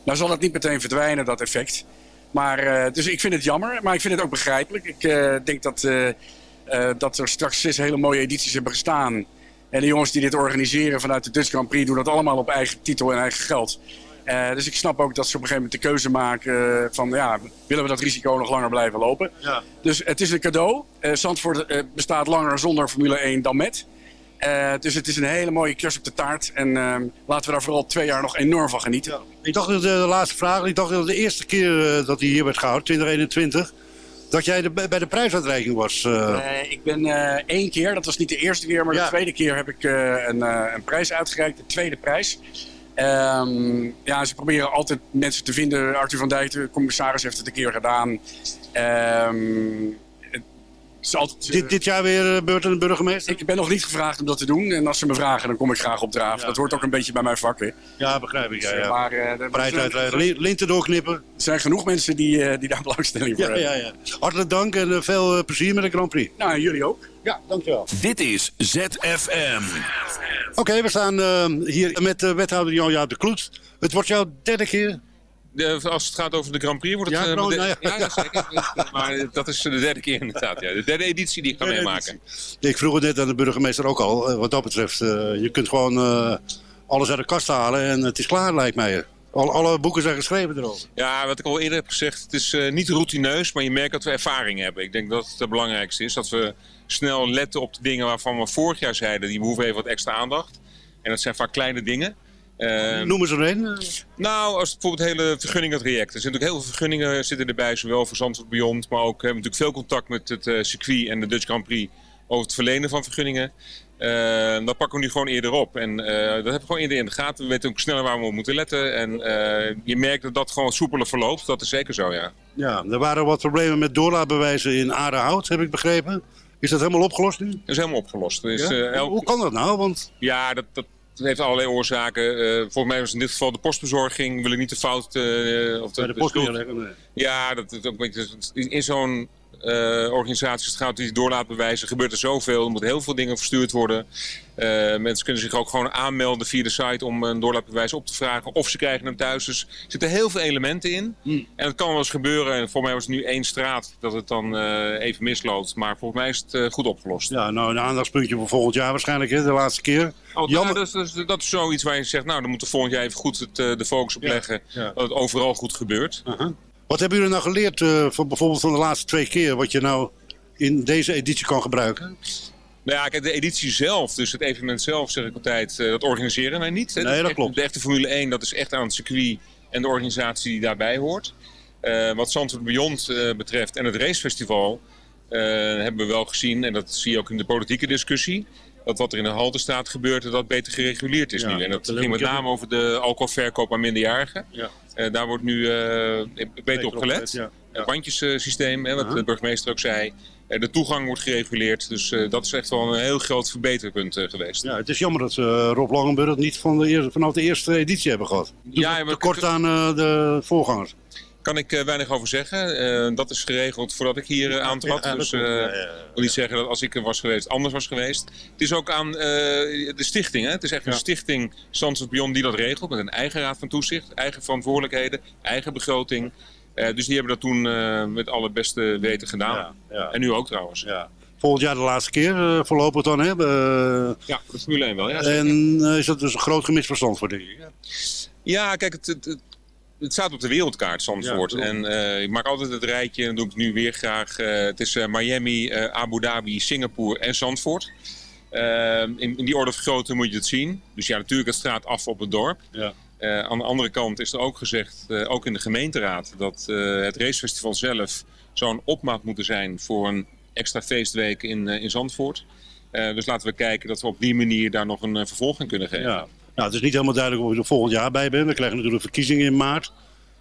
Nou zal dat niet meteen verdwijnen, dat effect. Maar, dus ik vind het jammer, maar ik vind het ook begrijpelijk. Ik denk dat, eh, dat er straks zes hele mooie edities hebben gestaan. En de jongens die dit organiseren vanuit de Dutch Grand Prix doen dat allemaal op eigen titel en eigen geld. Eh, dus ik snap ook dat ze op een gegeven moment de keuze maken eh, van ja, willen we dat risico nog langer blijven lopen. Ja. Dus het is een cadeau. Zandvoort bestaat langer zonder Formule 1 dan met. Dus het is een hele mooie kers op de taart. En eh, laten we daar vooral twee jaar nog enorm van genieten. Ik dacht dat de, de laatste vraag, ik dacht dat de eerste keer dat hij hier werd gehouden, 2021, dat jij de, bij de prijsuitreiking was. eh. Eh, ik ben eh, één keer, dat was niet de eerste keer, maar Ja. de tweede keer heb ik een, een prijs uitgereikt. De tweede prijs. Ehm, ja, ze proberen altijd mensen te vinden. Arthur van Dijk, de commissaris, heeft het een keer gedaan. Ehm, is altijd, dit, dit jaar weer uh, beurt aan de burgemeester? Ik ben nog niet gevraagd om dat te doen. En als ze me vragen, dan kom ik graag opdraven. dat hoort ook een beetje bij mijn vak. Hè. Ja, begrijp ik. Ja, ja. Maar, eh, linten doorknippen. Er zijn genoeg mensen die, eh, die daar belangstelling voor Ja, hebben. ja, ja. Hartelijk dank en eh, veel eh, plezier met de Grand Prix. Nou, en jullie ook. Ja, dankjewel. Dit is ZFM. Oké, we staan eh, hier met uh, wethouder Jan-Jaap de Kloet. Het wordt jouw derde keer. De, als het gaat over de Grand Prix wordt het... Ja, eh, de- nou ja. ja, ja, zeker. maar dat is de derde keer inderdaad. Ja. De derde editie die ik ga meemaken. Ik vroeg het net aan de burgemeester ook al. eh, wat dat betreft, eh, je kunt gewoon eh, alles uit de kast halen en het is klaar, lijkt mij. Al, alle boeken zijn geschreven erover. Ja, wat ik al eerder heb gezegd, het is eh, niet routineus, maar je merkt dat we ervaring hebben. Ik denk dat het het belangrijkste is, dat we snel letten op de dingen waarvan we vorig jaar zeiden, die behoeven even wat extra aandacht. En dat zijn vaak kleine dingen. Eh, Noem eens er een. nou, als bijvoorbeeld het hele vergunningentraject. Er zitten natuurlijk heel veel vergunningen zitten erbij, zowel voor Zandvoort Beyond, maar ook we hebben natuurlijk veel contact met het eh, circuit en de Dutch Grand Prix over het verlenen van vergunningen. Eh dat pakken we nu gewoon eerder op. En eh, dat hebben we gewoon eerder in de gaten. We weten ook sneller waar we op moeten letten. En eh, je merkt dat dat gewoon soepeler verloopt. Dat is zeker zo, ja. Ja, er waren wat problemen met doorlaatbewijzen in Aardehout, heb ik begrepen. Is dat helemaal opgelost nu? Dat is helemaal opgelost. Is, Ja? elk- Hoe kan dat nou? Want Ja, dat, dat heeft allerlei oorzaken. Eh, volgens mij was in dit geval de postbezorging. Wil ik niet de fout... eh, of de neerleggen, nee. Ja, dat is ook een beetje, in zo'n eh, organisatie, als het gaat die doorlaatbewijzen, gebeurt er zoveel. Er moeten heel veel dingen verstuurd worden. Eh, mensen kunnen zich ook gewoon aanmelden via de site om een doorlaatbewijs op te vragen. Of ze krijgen hem thuis. Dus er zitten heel veel elementen in. Hmm. En het kan wel eens gebeuren. En volgens mij was het nu één straat dat het dan eh, even misloopt. Maar volgens mij is het goed opgelost. ja, nou een aandachtspuntje voor volgend jaar waarschijnlijk, hè, de laatste keer. Oh, Jammer. nou, dat, is, dat is zoiets waar je zegt, nou, dan moeten we volgend jaar even goed het, de focus op leggen. ja. Dat het overal goed gebeurt. Uh-huh. Wat hebben jullie nou geleerd eh, van, bijvoorbeeld van de laatste twee keer... wat je nou in deze editie kan gebruiken? Nou ja, kijk, de editie zelf, dus het evenement zelf, zeg ik altijd, eh, dat organiseren wij niet. hè. Nee, is dat echt- klopt. De echte Formule 1, dat is echt aan het circuit en de organisatie die daarbij hoort. Eh, wat Zandvoort Beyond betreft en het racefestival hebben we wel gezien, en dat zie je ook in de politieke discussie, dat wat er in de halte staat gebeurt, dat dat beter gereguleerd is Ja, nu. En dat ging met name over de alcoholverkoop aan minderjarigen. Ja. Eh, daar wordt nu eh, beter op gelet. Ja. Het bandjesysteem, hè, wat de burgemeester ook zei. Eh, De toegang wordt gereguleerd. Dus eh, dat is echt wel een heel groot verbeterpunt eh, geweest. Ja, het is jammer dat ze Rob Langenburg niet van de eerste, vanaf de eerste editie hebben gehad. Ja, maar Tekort aan eh, de voorgangers. Kan ik eh, weinig over zeggen. Eh, dat is geregeld voordat ik hier eh, aantrad. Dat dus ik wil niet zeggen dat als ik er was geweest, anders was geweest. Het is ook aan de stichting. Hè? Het is echt een stichting Zandvoort Beyond die dat regelt. Met een eigen raad van toezicht, eigen verantwoordelijkheden, eigen begroting. Dus die hebben dat toen met alle beste weten gedaan. Ja, ja. En nu ook trouwens. Ja. Volgend jaar de laatste keer eh, voorlopig dan. Hè? Ja, de Formule 1 wel. Ja, en is dat dus een groot gemist verstand voor denk ik. Ja, kijk, het, het, het, het staat op de wereldkaart, Zandvoort. Ja, en eh, ik maak altijd het rijtje, en dat doe ik nu weer graag. Eh, het is eh, Miami, Abu Dhabi, Singapore en Zandvoort. In, in die orde van grootte moet je het zien. Dus ja, natuurlijk, het straat af op het dorp. Ja. Aan de andere kant is er ook gezegd, ook in de gemeenteraad, dat het racefestival zelf zou een opmaat moeten zijn voor een extra feestweek in, in Zandvoort. Dus laten we kijken dat we op die manier daar nog een vervolg aan kunnen geven. Ja. Nou, het is niet helemaal duidelijk of je er volgend jaar bij bent. We krijgen natuurlijk verkiezingen in maart.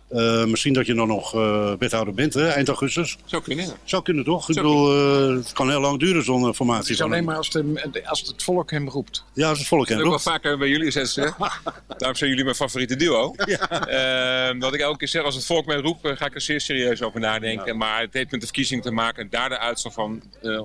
Eh, misschien dat je dan nog eh, wethouder bent, hè, eind augustus. Zou kunnen. Zou kunnen toch? Ik Zou bedoel, eh, het kan heel lang duren zonder Het formatie. is van alleen maar als, de, als het volk hem roept. Ja, als het volk Dat hem heb ik wel roept. vaker bij jullie gezegd. hè. *laughs* Daarom zijn jullie mijn favoriete duo. *laughs* Ehm, dat ik elke keer zeg, als het volk mij roept, ga ik er zeer serieus over nadenken. Maar het heeft met de verkiezing te maken. En daar de uitslag van eh,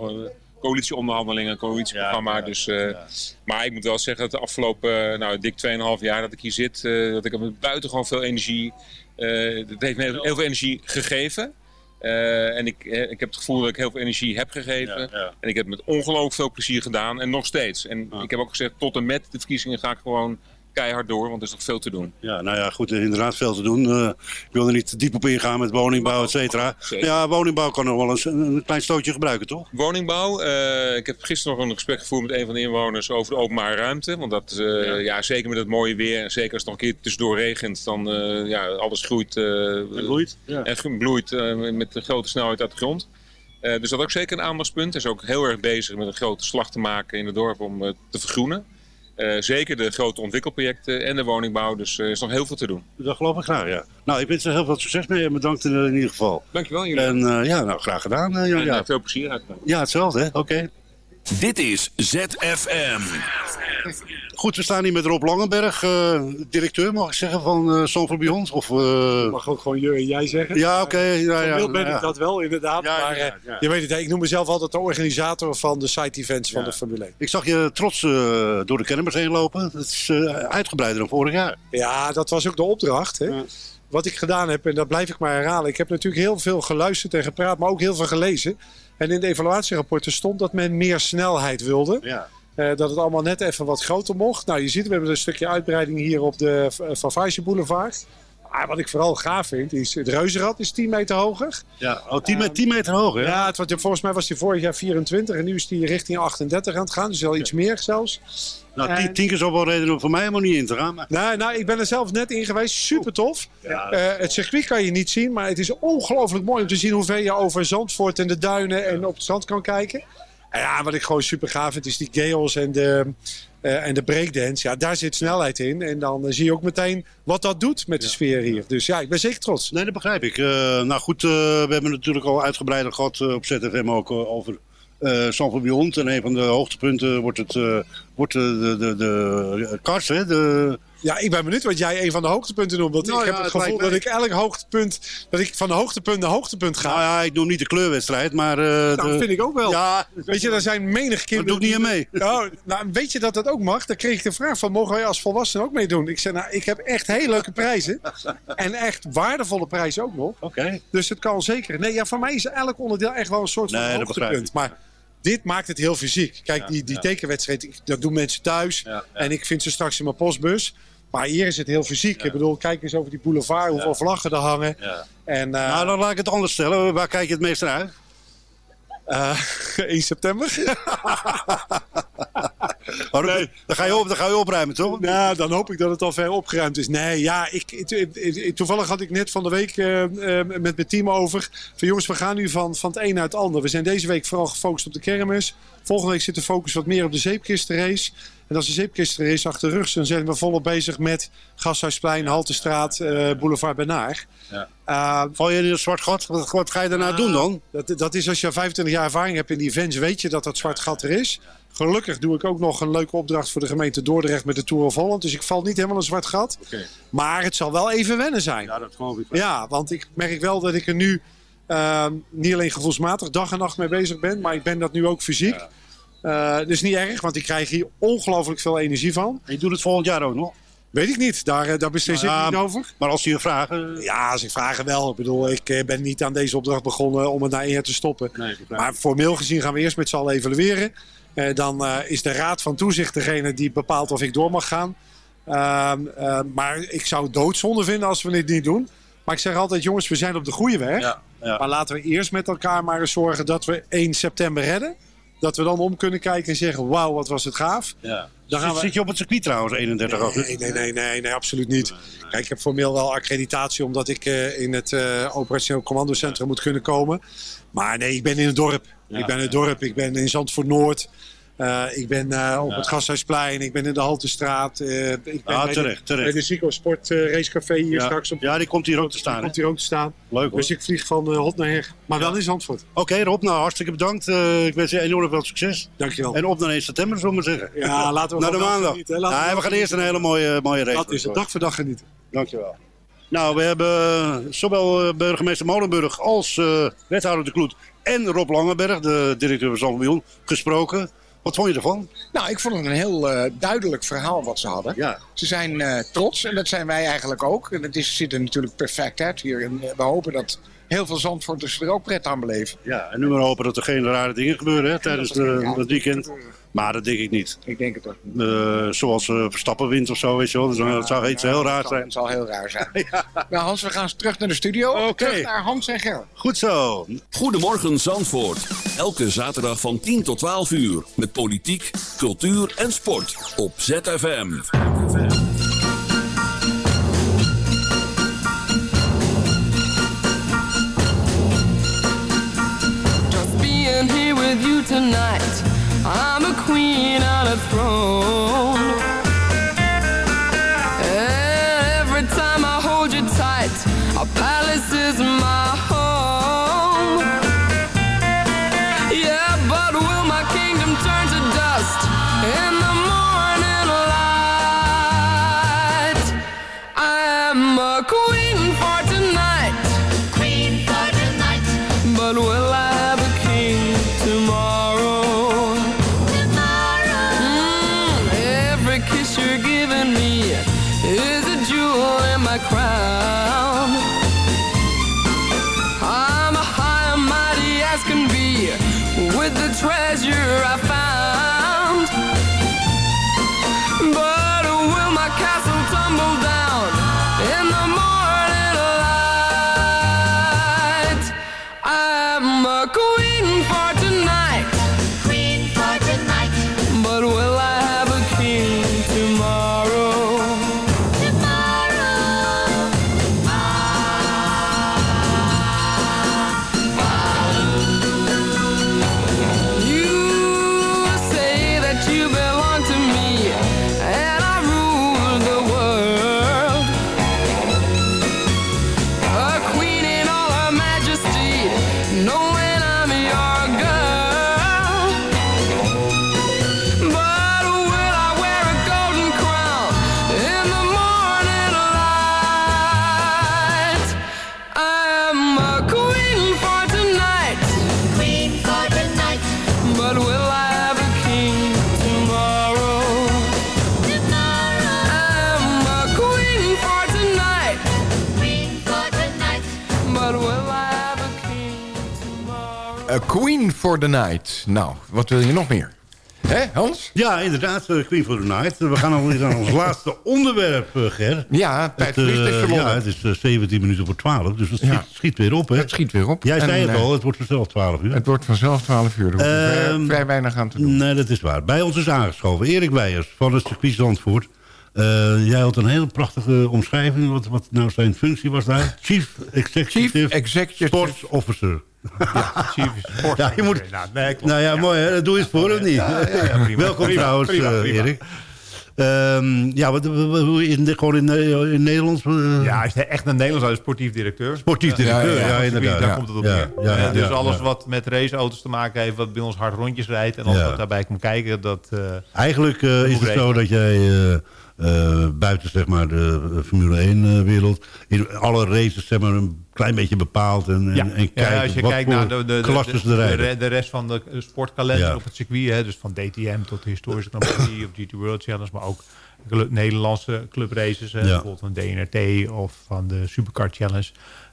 coalitieonderhandelingen, coalitieprogramma. Ja, dus, eh, Maar ik moet wel zeggen dat de afgelopen, eh, nou, dik 2,5 jaar dat ik hier zit, eh, dat ik heb met buitengewoon veel energie. het heeft me heel, heel veel energie gegeven. En ik, ik heb het gevoel dat ik heel veel energie heb gegeven. Ja. En ik heb het met ongelooflijk veel plezier gedaan. En nog steeds. En ik heb ook gezegd, tot en met de verkiezingen ga ik gewoon keihard door. Want er is nog veel te doen. Ja, nou ja, goed, er is inderdaad veel te doen. Eh, ik wil er niet te diep op ingaan met woningbouw, et cetera. Zeker. Ja, woningbouw kan nog wel eens een, een klein stootje gebruiken, toch? Woningbouw. eh, ik heb gisteren nog een gesprek gevoerd met een van de inwoners over de openbare ruimte. Want dat, eh, ja. zeker met het mooie weer. En zeker als het nog een keer tussendoor regent. Dan uh, ja, alles groeit. Uh, en bloeit. Ja. En bloeit uh, met de grote snelheid uit de grond. Uh, dus dat is ook zeker een aandachtspunt. Hij is ook heel erg bezig met een grote slag te maken in het dorp om uh, te vergroenen. Uh, zeker de grote ontwikkelprojecten en de woningbouw. Dus er is nog heel veel te doen. Dat geloof ik graag, ja. Nou, ik wens er heel veel succes mee en bedankt in, in ieder geval. Dankjewel, jullie. En uh, ja, nou, graag gedaan, Jan. Ja, veel plezier uit. Ja, hetzelfde? Oké. Okay. Dit is ZFM. Goed, we staan hier met Rob Langenberg, uh, directeur, mag ik zeggen, van uh, Son Beyond. Of, uh... mag ook gewoon je en jij zeggen. Ja, oké. Okay, ja, ja, ben ja. ik dat wel, inderdaad. Ja, maar ja, ja. je weet het, ik noem mezelf altijd de organisator van de site-events van Ja. de Formule 1. Ik zag je trots uh, door de kermis heen lopen. Dat is uh, uitgebreider dan vorig jaar. Ja, dat was ook de opdracht. Hè? Ja. Wat ik gedaan heb, en dat blijf ik maar herhalen. Ik heb natuurlijk heel veel geluisterd en gepraat, maar ook heel veel gelezen. En in de evaluatierapporten stond dat men meer snelheid wilde. Ja. Uh, dat het allemaal net even wat groter mocht. Nou, je ziet, we hebben een stukje uitbreiding hier op de Van Boulevard. Maar wat ik vooral gaaf vind, is het reuzenrad is 10 meter hoger. Ja, oh, 10, met, 10 meter hoog, hè? Ja, het, volgens mij was hij vorig jaar 24 en nu is hij richting 38 aan het gaan. Dus wel iets meer zelfs. Nou, tien, En- tien keer zoveel reden om voor mij helemaal niet in te gaan. Maar... Nou, nou, ik ben er zelf net in geweest. Super tof. Eh, het circuit kan je niet zien, maar het is ongelooflijk mooi om te zien hoe ver je over Zandvoort en de duinen en op het strand kan kijken. En ja, wat ik gewoon super gaaf vind, is die gales en de, eh, en de breakdance. Ja, daar zit snelheid in. En dan eh, zie je ook meteen wat dat doet met de sfeer hier. Dus ja, ik ben zeker trots. Nee, dat begrijp ik. Nou goed, we hebben natuurlijk al uitgebreider gehad eh, op ZFM ook over eh Sanford Beyond. En een van de hoogtepunten wordt, het, eh, wordt de, de, de, de kars, hè? De, Ja, ik ben benieuwd wat jij een van de hoogtepunten noemt. Want Nou ik heb ja, het gevoel dat ik elk hoogtepunt, dat ik van hoogtepunt naar hoogtepunt ga. nou ja, ik doe niet de kleurwedstrijd, maar... eh, Nou, de- dat vind ik ook wel. Ja, Weet je, er zijn menig kinderen... doe ik niet aan mee. Nou, nou, weet je dat dat ook mag? Daar kreeg ik de vraag van, mogen wij als volwassenen ook meedoen? Ik zei, nou, ik heb echt heel leuke prijzen. En echt waardevolle prijzen ook nog. Oké. Dus het kan zeker. Nee, ja, voor mij is elk onderdeel echt wel een soort van Nee, dat begrijp hoogtepunt. Maar dit maakt het heel fysiek. Kijk, die, die tekenwedstrijd, dat doen mensen thuis. En ik vind ze straks in mijn postbus. Maar hier is het heel fysiek. Ik bedoel, kijk eens over die boulevard, hoeveel vlaggen er hangen. En, eh, Nou, dan laat ik het anders stellen. Waar kijk je het meest naar uit? Eh, *laughs* 1 september. *laughs* Oh, dan, dan, ga je op, dan ga je opruimen, toch? Nou, dan hoop ik dat het al ver opgeruimd is. Nee, ja, ik- toevallig had ik net van de week eh, eh, met mijn team over. Van jongens, we gaan nu van, van het een naar het ander. We zijn deze week vooral gefocust op de kermis. Volgende week zit de focus wat meer op de zeepkistenrace. En als de zeepkistenrace achter de rug is, dan zijn we volop bezig met Gashuisplein, Haltestraat, eh, Boulevard Benaar. Eh, Val je in een zwart gat? Wat, wat ga je daarna doen dan? dat, dat is als je 25 jaar ervaring hebt in die events, weet je dat dat zwart gat er is. Gelukkig doe ik ook nog een leuke opdracht voor de gemeente Dordrecht met de Tour of Holland. Dus ik val niet helemaal in een zwart gat. Maar het zal wel even wennen zijn. Ja, dat geloof ik wel. Ja, want ik merk wel dat ik er nu ehm, niet alleen gevoelsmatig dag en nacht mee bezig ben, maar ik ben dat nu ook fysiek. Eh dus niet erg, want ik krijg hier ongelooflijk veel energie van. En je doet het volgend jaar ook nog? Weet ik niet, daar, eh, daar beslis Nou ik niet over. Maar als die je vragen... Ja, als ik vragen wel. Ik bedoel, ik eh, ben niet aan deze opdracht begonnen om het na één jaar te stoppen. Nee. Maar formeel gezien gaan we eerst met z'n allen evalueren. Dan is de raad van toezicht degene die bepaalt of ik door mag gaan. Ehm, eh, maar ik zou het doodzonde vinden als we dit niet doen. Maar ik zeg altijd, jongens, we zijn op de goede weg. Ja, ja. Maar laten we eerst met elkaar maar eens zorgen dat we 1 september redden. Dat we dan om kunnen kijken en zeggen, wauw, wat was het gaaf. Ja. Dan gaan Zit, we- zit je op het circuit trouwens, 31 augustus? Nee, nee, nee, nee, nee, absoluut niet. Kijk, ik heb formeel wel accreditatie omdat ik eh, in het eh, operationeel commandocentrum moet kunnen komen. Maar nee, ik ben in het dorp. ik ben in het dorp. Ik ben in Zandvoort Noord. Eh, ik ben eh, op het Gasthuisplein. Ik ben in de Haltestraat. eh ik ben Ah, bij, terecht, de, terecht. bij de Zico Sport Racecafé hier Ja. straks. Op, Ja, die komt hier ook te staan. komt hier ook te staan. Leuk hoor. Dus ik vlieg van hot naar her. Maar wel in Zandvoort. Oké Rob, nou hartstikke bedankt. Ik wens je enorm veel succes. Dankjewel. En op naar 1 september, zullen we maar zeggen. Ja, laten we *laughs* Naar de maandag. genieten, we gaan eerst een hele mooie, mooie race. Dat is het. Dag voor dag genieten. Dankjewel. Nou, we hebben zowel burgemeester Molenburg als wethouder de Kloet en Rob Langenberg, de directeur van Zandvoort, gesproken. Wat vond je ervan? Nou, ik vond het een heel eh, duidelijk verhaal wat ze hadden. Ja. Ze zijn eh, trots en dat zijn wij eigenlijk ook. En het is, ziet er natuurlijk perfect uit hier. En eh, we hopen dat heel veel Zandvoorters er ook pret aan beleven. Ja, en nu maar hopen dat er geen rare dingen gebeuren hè, tijdens het weekend. Maar dat denk ik niet. Ik denk het ook. Eh, zoals eh, Verstappen wint of zo, weet je wel. Dus, dat zou iets heel raar zijn. Het zal heel raar zijn. *laughs* Nou Hans, we gaan terug naar de studio. Oké. Terug naar Hans en Ger. Goed zo. Goedemorgen Zandvoort. Elke zaterdag van 10 tot 12 uur. Met politiek, cultuur en sport. Op ZFM. Just being here with you tonight. I'm a queen on a throne. The Night. Nou, wat wil je nog meer? Hè, Hans? Ja, inderdaad, eh, Queen for the Night. We gaan alweer naar ons *laughs* laatste onderwerp, eh, Ger. Ja, tijd Het, verloren. Ja, het is eh, 17 minuten voor 12, dus het schiet, Ja. schiet weer op, hè? Het schiet weer op. Jij En, zei het al, het wordt vanzelf 12 uur. Het wordt vanzelf 12 uur. Vrij, Ehm, vrij weinig aan te doen. Nee, dat is waar. Bij ons is aangeschoven Erik Weijers van het circuit Zandvoort. Eh, jij had een hele prachtige omschrijving. Wat, wat nou zijn functie was daar? Chief Executive, Chief Executive Sports Officer. Chief Sport. Ja, je moet- Nou, nee. Nou ja, mooi hè. Dat doe je het voor, of niet? Ja, ja, ja, prima. Welkom Prima, trouwens, prima, eh. Erik. Ehm, ja, wat, hoe in, gewoon in, eh, in Nederlands? Ja, hij is echt een Nederlands sportief directeur. Sportief directeur, ja, inderdaad. Daar Ja, komt het op ja, neer. ja, ja, dus ja, alles ja. wat met raceauto's te maken heeft, wat bij ons hard rondjes rijdt... en alles Ja. wat daarbij komt kijken, dat... Eigenlijk is het zo dat jij eh, eh, buiten zeg maar, de eh, Formule 1-wereld... in alle races zeg maar, een klein beetje bepaalt en, Ja, en, en ja, kijkt als je wat kijkt naar de, de, rest van de sportkalender Ja. op het circuit. Hè, dus van DTM tot de historische Grand of GT World Challenge. Maar ook de Nederlandse clubraces. Hè. Bijvoorbeeld van DNRT of van de Supercar Challenge.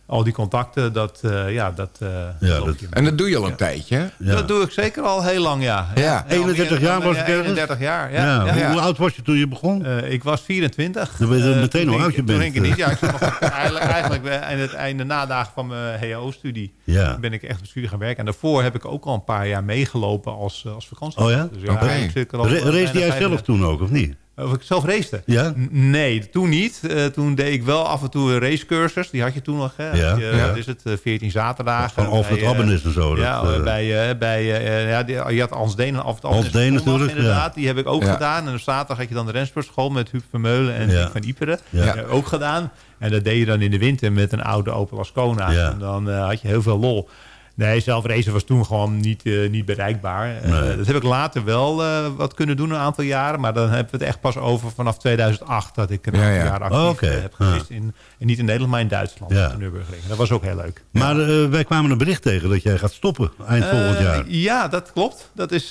Al die contacten, dat, eh, ja, dat, eh, Ja, dat-. En dat doe je al een tijdje, hè? Ja. Dat doe ik zeker al heel lang, ja. Ja. al 31 meer jaar was eh, het ergens? 31 jaar, ja. Ja, ja. hoe- Ja. Hoe oud was je toen je begon? Eh, ik was 24. Dan ben je meteen toen hoe oud je Toen bent. ging ik niet. Ja, ik nog eigenlijk, eigenlijk aan het einde nadagen van mijn HO-studie. Ja. ben ik echt op studie gaan werken. En daarvoor heb ik ook al een paar jaar meegelopen als, als vakantie. Oh ja? Dus zit al, race jij zelf toen ook, of niet? Of ik zelf racete? Ja? Nee, toen niet. Eh, toen deed ik wel af en toe een racecursus. Die had je toen nog. Hè? Ja, Had je, ja. Wat is het? eh, 14 zaterdagen. Van Alfred Bij, eh, Abbenis en zo. dat, ja, eh, bij, eh, bij eh, ja, die- je had Hans Deen en Alfred Hans Deen zondag, natuurlijk, Inderdaad, ja. die heb ik ook Ja. gedaan. En op zaterdag had je dan de rensportschool met Huub Vermeulen en Ja. Dick van Iperen. Ja. Ook gedaan. En dat deed je dan in de winter met een oude Opel Ascona. Ja. En dan eh, had je heel veel lol. Nee, zelf racen was toen gewoon niet, eh, niet bereikbaar. Eh, dat heb ik later wel eh, wat kunnen doen een aantal jaren. Maar dan hebben we het echt pas over vanaf 2008... dat ik een Ja, aantal ja. jaar actief Oh, heb geweest. In, en niet in Nederland, maar in Duitsland. Ja. de Nürburgring. Dat was ook heel leuk. Maar wij kwamen een bericht tegen dat jij gaat stoppen eind volgend jaar. Ja, dat klopt. Dat is,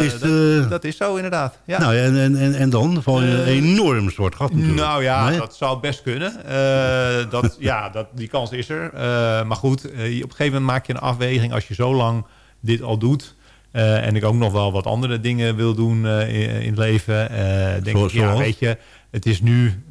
Is, dat, dat is zo inderdaad. Ja. Nou en, en, en, en dan je een enorm soort gat natuurlijk. Nou ja, Nee? dat zou best kunnen. Dat, ja, dat, die kans is er. Maar goed, op een gegeven moment maak je een afweging als je zo lang dit al doet. eh, en ik ook nog wel wat andere dingen wil doen eh, in, in het leven. eh denk Zo- ik, ja, weet je, het is nu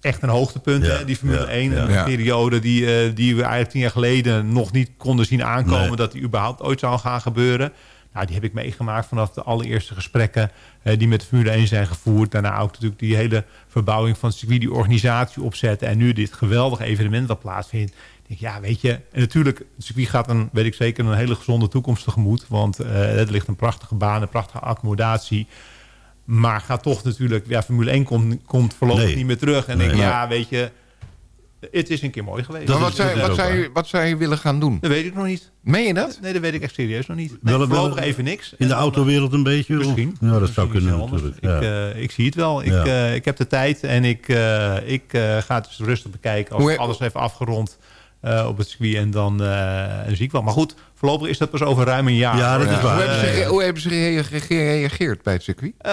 echt een hoogtepunt, Ja, hè, die Formule ja, 1. ja. Een periode die, eh, die we eigenlijk tien jaar geleden nog niet konden zien aankomen... Nee. dat die überhaupt ooit zou gaan gebeuren. Nou, die heb ik meegemaakt vanaf de allereerste gesprekken... eh, die met de Formule 1 zijn gevoerd. Daarna ook natuurlijk die hele verbouwing van het circuit... die organisatie opzetten en nu dit geweldige evenement wat plaatsvindt. Ja, weet je, en natuurlijk, het circuit gaat een, weet ik zeker, een hele gezonde toekomst tegemoet. Want eh er ligt een prachtige baan, een prachtige accommodatie. Maar gaat toch natuurlijk, ja, Formule 1 komt, komt voorlopig Nee. niet meer terug. En Nee. denk, ja, weet je, het is een keer mooi geweest. Wat zou, is wat, zou je, wat zou je willen gaan doen? Dat weet ik nog niet. Meen je dat? Nee, dat weet ik echt serieus nog niet. Wel- Nee, wel- voorlopig even niks. In de autowereld een beetje? of- Misschien. Ja, dat zou kunnen natuurlijk. Ja. Ik, eh, ik zie het wel. Ik, eh, ik heb de tijd en ik, eh, ik eh, ga het dus rustig bekijken. Als Hoe alles even afgerond eh, op het circuit en dan, eh, dan zie ik wel. Maar goed, voorlopig is dat pas over ruim een jaar. Ja, dat is Ja. waar. Hoe hebben ze, Eh, hoe hebben ze gereageerd bij het circuit? eh,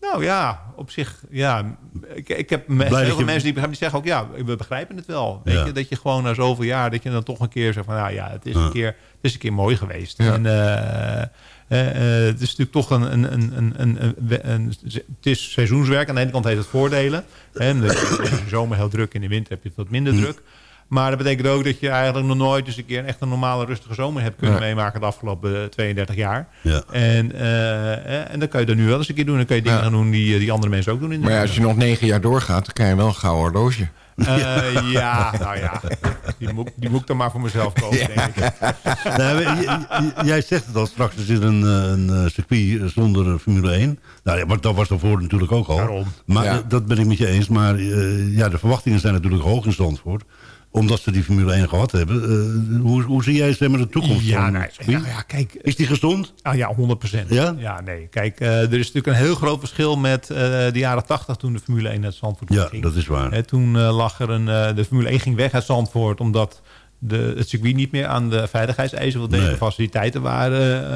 nou ja, op zich, ja. Ik, ik heb me- heel veel je- mensen die, die zeggen ook, ja, we begrijpen het wel. Weet Ja. je, dat je gewoon na zoveel jaar, dat je dan toch een keer zegt van, nou ja, het is, Ja. een, keer, het is een keer mooi geweest. Ja. En eh, eh, eh, het is natuurlijk toch een, een, een, een, een, een, een- het is seizoenswerk. Aan de ene kant heeft het voordelen. Hè, in de zomer heel druk, in de winter heb je het wat minder Hm. druk. Maar dat betekent ook dat je eigenlijk nog nooit eens een keer echt een normale rustige zomer hebt kunnen Ja. meemaken de afgelopen eh, 32 jaar. Ja. En, eh, eh, en dan kan je dat nu wel eens een keer doen. Dan kan je dingen Ja. gaan doen die, eh, die andere mensen ook doen. In de Maar als je nog negen jaar doorgaat, dan krijg je wel een gouden horloge. Eh, ja, nou ja. Die moet, die moet ik dan maar voor mezelf kopen, Ja. denk ik. *laughs* Nou, jij zegt het al, straks er zit een, eh, een eh, circuit zonder eh, Formule 1. Nou, ja, maar dat was daarvoor natuurlijk ook al. Daarom. Maar Ja. eh, dat ben ik met je eens. Maar eh, ja, de verwachtingen zijn natuurlijk hoog in Zandvoort. Omdat ze die Formule 1 gehad hebben. Eh, hoe, hoe zie jij zeg maar, de toekomst Ja, circuit? nou ja, kijk. Is die gezond? Ah, ja, 100 procent. Ja? nee. Kijk, eh, er is natuurlijk een heel groot verschil met eh, de jaren 80 toen de Formule 1 uit Zandvoort Ja, ging. dat is waar. Hè, toen eh, lag er een... eh, de Formule 1 ging weg uit Zandvoort omdat de, het circuit niet meer aan de veiligheidseisen. Want deze Nee. faciliteiten waren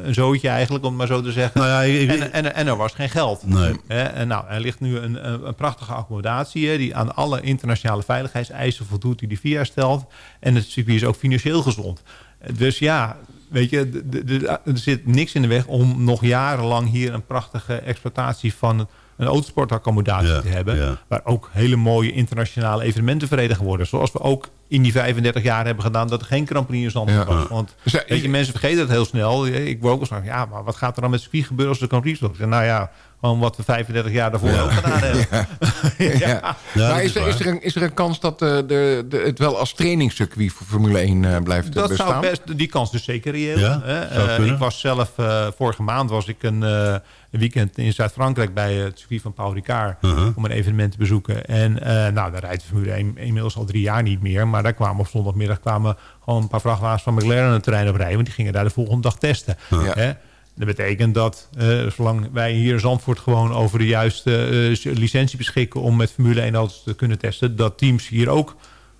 eh, een zootje eigenlijk, om maar zo te zeggen. Nou ja, ik- en, en, en er was geen geld. Nee. En nou, er ligt nu een, een, prachtige accommodatie... hè, die aan alle internationale veiligheidseisen voldoet die de VIA stelt. En het circuit is ook financieel gezond. Dus ja, weet je, er zit niks in de weg... om nog jarenlang hier een prachtige exploitatie van een autosportaccommodatie Ja, te hebben. ja. Waar ook hele mooie internationale evenementen verenigd worden. Zoals we ook in die 35 jaar hebben gedaan... dat er geen Grand Prix in Zandvoort Ja. was. Want Dus, weet je, mensen vergeten het heel snel. Ik word ook al zeggen, ja, maar wat gaat er dan met circuit gebeuren... als er Grand Prix zeg, Nou ja, gewoon wat we 35 jaar daarvoor ook gedaan *laughs* hebben. Ja. maar is, er, is, er een, is er een kans dat eh, de, de, het wel als trainingscircuit voor Formule 1 eh, blijft Dat bestaan? zou best, die kans is zeker reëel. Eh, ik was zelf, eh, vorige maand was ik een, eh, een weekend in Zuid-Frankrijk bij het circuit van Paul Ricard Uh-huh. om een evenement te bezoeken. En eh, nou, daar rijdt de Formule 1 inmiddels al drie jaar niet meer. Maar daar kwamen op zondagmiddag kwamen gewoon een paar vrachtwagens van McLaren het terrein op rijden. Want die gingen daar de volgende dag testen. Hè. Dat betekent dat eh, zolang wij hier in Zandvoort gewoon over de juiste eh, licentie beschikken om met Formule 1 auto's te kunnen testen, dat teams hier ook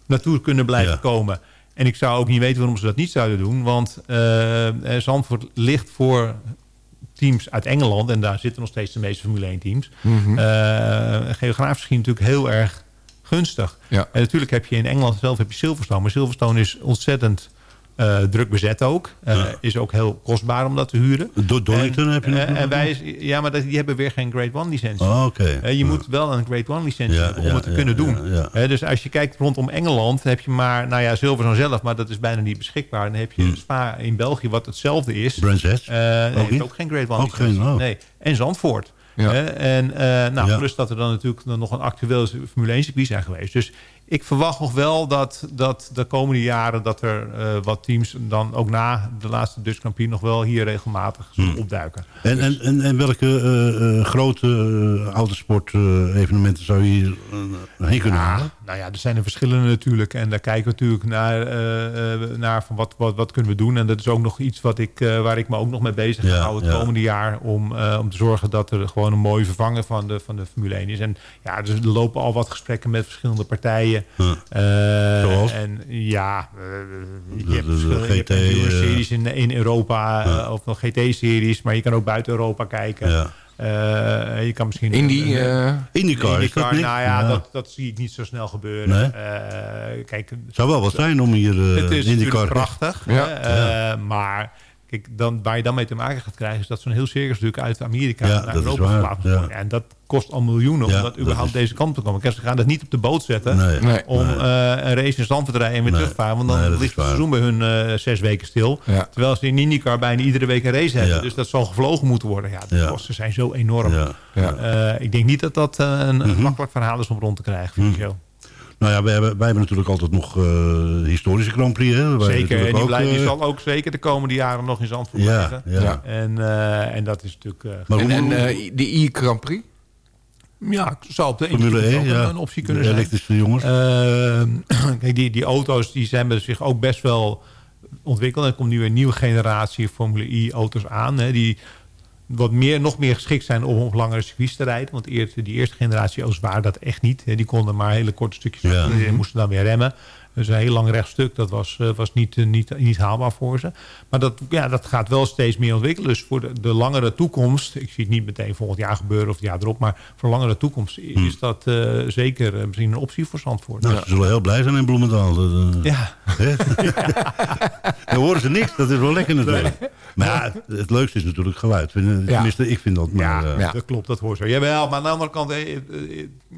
naartoe kunnen blijven Ja. komen. En ik zou ook niet weten waarom ze dat niet zouden doen. Want Zandvoort ligt voor teams uit Engeland. En daar zitten nog steeds de meeste Formule 1 teams. Mhm. Eh, geografisch gezien natuurlijk heel erg gunstig. Ja. En natuurlijk heb je in Engeland zelf heb je Silverstone. Maar Silverstone is ontzettend eh, druk bezet ook. Eh, Ja. Is ook heel kostbaar om dat te huren. Do- Donington en, heb je nog? eh, en wij, ja, maar dat, die hebben weer geen Grade 1 licentie. Oh, oké. Je moet wel een Grade 1 licentie Ja, hebben om ja, het te ja, kunnen ja, doen. ja. Dus als je kijkt rondom Engeland heb je maar, nou ja, Silverstone zelf, maar dat is bijna niet beschikbaar. Dan heb je Spa in België, wat hetzelfde is. Brands Hatch? Eh, nee, Ook heeft ook geen Grade 1 Ook licentie. geen, oh. Nee. En Zandvoort. Ja. Hè? en eh, nou, Ja. plus dat er dan natuurlijk nog een actueel Formule 1 circuit zijn geweest. Dus ik verwacht nog wel dat, dat de komende jaren dat er eh, wat teams dan ook na de laatste Dutch Prix nog wel hier regelmatig Hmm. opduiken. En, en, en, en welke eh, eh, grote uh, autosport-evenementen zou je hier eh, heen kunnen halen? Nou ja, er zijn er verschillende natuurlijk. En daar kijken we natuurlijk naar, eh, eh, naar van wat, wat, wat kunnen we doen. En dat is ook nog iets wat ik, eh, waar ik me ook nog mee bezig ga Ja, houden het ja. komende jaar. Om, om te zorgen dat er gewoon een mooie vervanger van de, van de Formule 1 is. En ja, dus er lopen al wat gesprekken met verschillende partijen. Huh. Zoals? En ja, je hebt je GT, series in, in Europa. of nog GT-series. Maar je kan ook buiten Europa kijken. Ja. Eh, je kan misschien... Indy, eh, eh, IndyCar, is dat IndyCar, nou ja, Ja. Dat, dat zie ik niet zo snel gebeuren. Nee? Eh, kijk, zou wel wat zijn om hier uh, het is IndyCar... prachtig. Ja. eh, Maar kijk, dan, waar je dan mee te maken gaat krijgen... is dat zo'n heel circus natuurlijk uit Amerika Ja, naar Europa ja. worden. En dat kost al miljoenen Ja, om dat dat überhaupt is- deze kant te komen. Kijk, ze gaan dat niet op de boot zetten... Nee. Nee. om Nee. eh, een race in stand te rijden en weer Nee. terugvaren. Want dan ligt het seizoen bij hun eh, zes weken stil. Ja. Terwijl ze in IndyCar bijna iedere week een race hebben. Ja. Dus dat zal gevlogen moeten worden. Ja, de Ja. kosten zijn zo enorm. Ja. Ja. Eh, ik denk niet dat dat een, een makkelijk verhaal is om rond te krijgen. financieel. Nou ja, wij hebben, wij hebben natuurlijk altijd nog eh, historische Grand Prix. Hè, waar Zeker, en die, ook, blijft, die eh, zal ook zeker de komende jaren nog in Zandvoort Ja, ja. En, eh, en dat is natuurlijk... eh, Maar En, hoe- en de I-Grand Prix? ja, zou op de Formule ene 1, ook een, ja. een optie kunnen De zijn. elektrische jongens. Eh, *clears throat* kijk, die, die auto's die zijn bij zich ook best wel ontwikkeld. Er komt nu een nieuwe generatie Formule I-auto's aan. Hè, die wat meer, nog meer geschikt zijn om op langere circuits te rijden. Want eerst, die eerste generatie auto's waren dat echt niet. Die konden maar hele korte stukjes Ja. rijden en moesten dan weer remmen. Dus een heel lang rechtstuk, dat was, eh, was niet, eh, niet, niet haalbaar voor ze. Maar dat, ja, dat gaat wel steeds meer ontwikkelen. Dus voor de, de langere toekomst, ik zie het niet meteen volgend jaar gebeuren of het jaar erop, maar voor langere toekomst is dat eh, zeker misschien een optie voor Zandvoort. Nou, ze zullen heel blij zijn in Bloemendaal. Dat, Ja. *laughs* Dan horen ze niks. Dat is wel lekker natuurlijk. Maar ja, het leukste is natuurlijk geluid. Tenminste, ik vind dat maar... Ja, dat klopt, dat hoort zo. Jawel, maar aan de andere kant,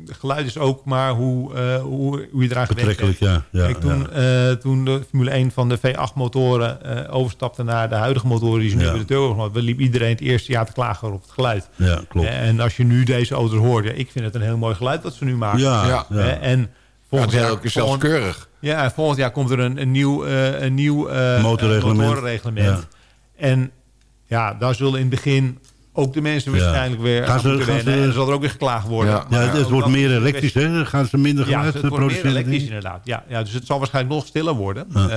geluid is ook maar hoe, hoe, hoe je eraan gewend Betrekkelijk, bent. ja. ja, Toen, eh, toen de Formule 1 van de V8-motoren eh, overstapte naar de huidige motoren die ze nu Ja. bij de turbo hebben, liep iedereen het eerste jaar te klagen op het geluid. ja. klopt. En als je nu deze auto's hoort, ja, ik vind het een heel mooi geluid wat ze nu maken. Ja. Eh, En Ja, volgend het is jaar, ook zelfs volgend- keurig. ja, en volgend jaar komt er een, een nieuw, eh, een nieuw eh, Motorreglement. motorenreglement. En ja, daar zullen in het begin ook de mensen Ja. waarschijnlijk weer Gaan aan ze- gaan ze- En zal er ook weer geklaagd worden. Ja, Maar het, wordt meer elektrisch, hè? Gaan ze minder Ja, geluid het wordt meer produceren? elektrisch denk ik? inderdaad. Ja, ja, dus het zal waarschijnlijk nog stiller worden Ja.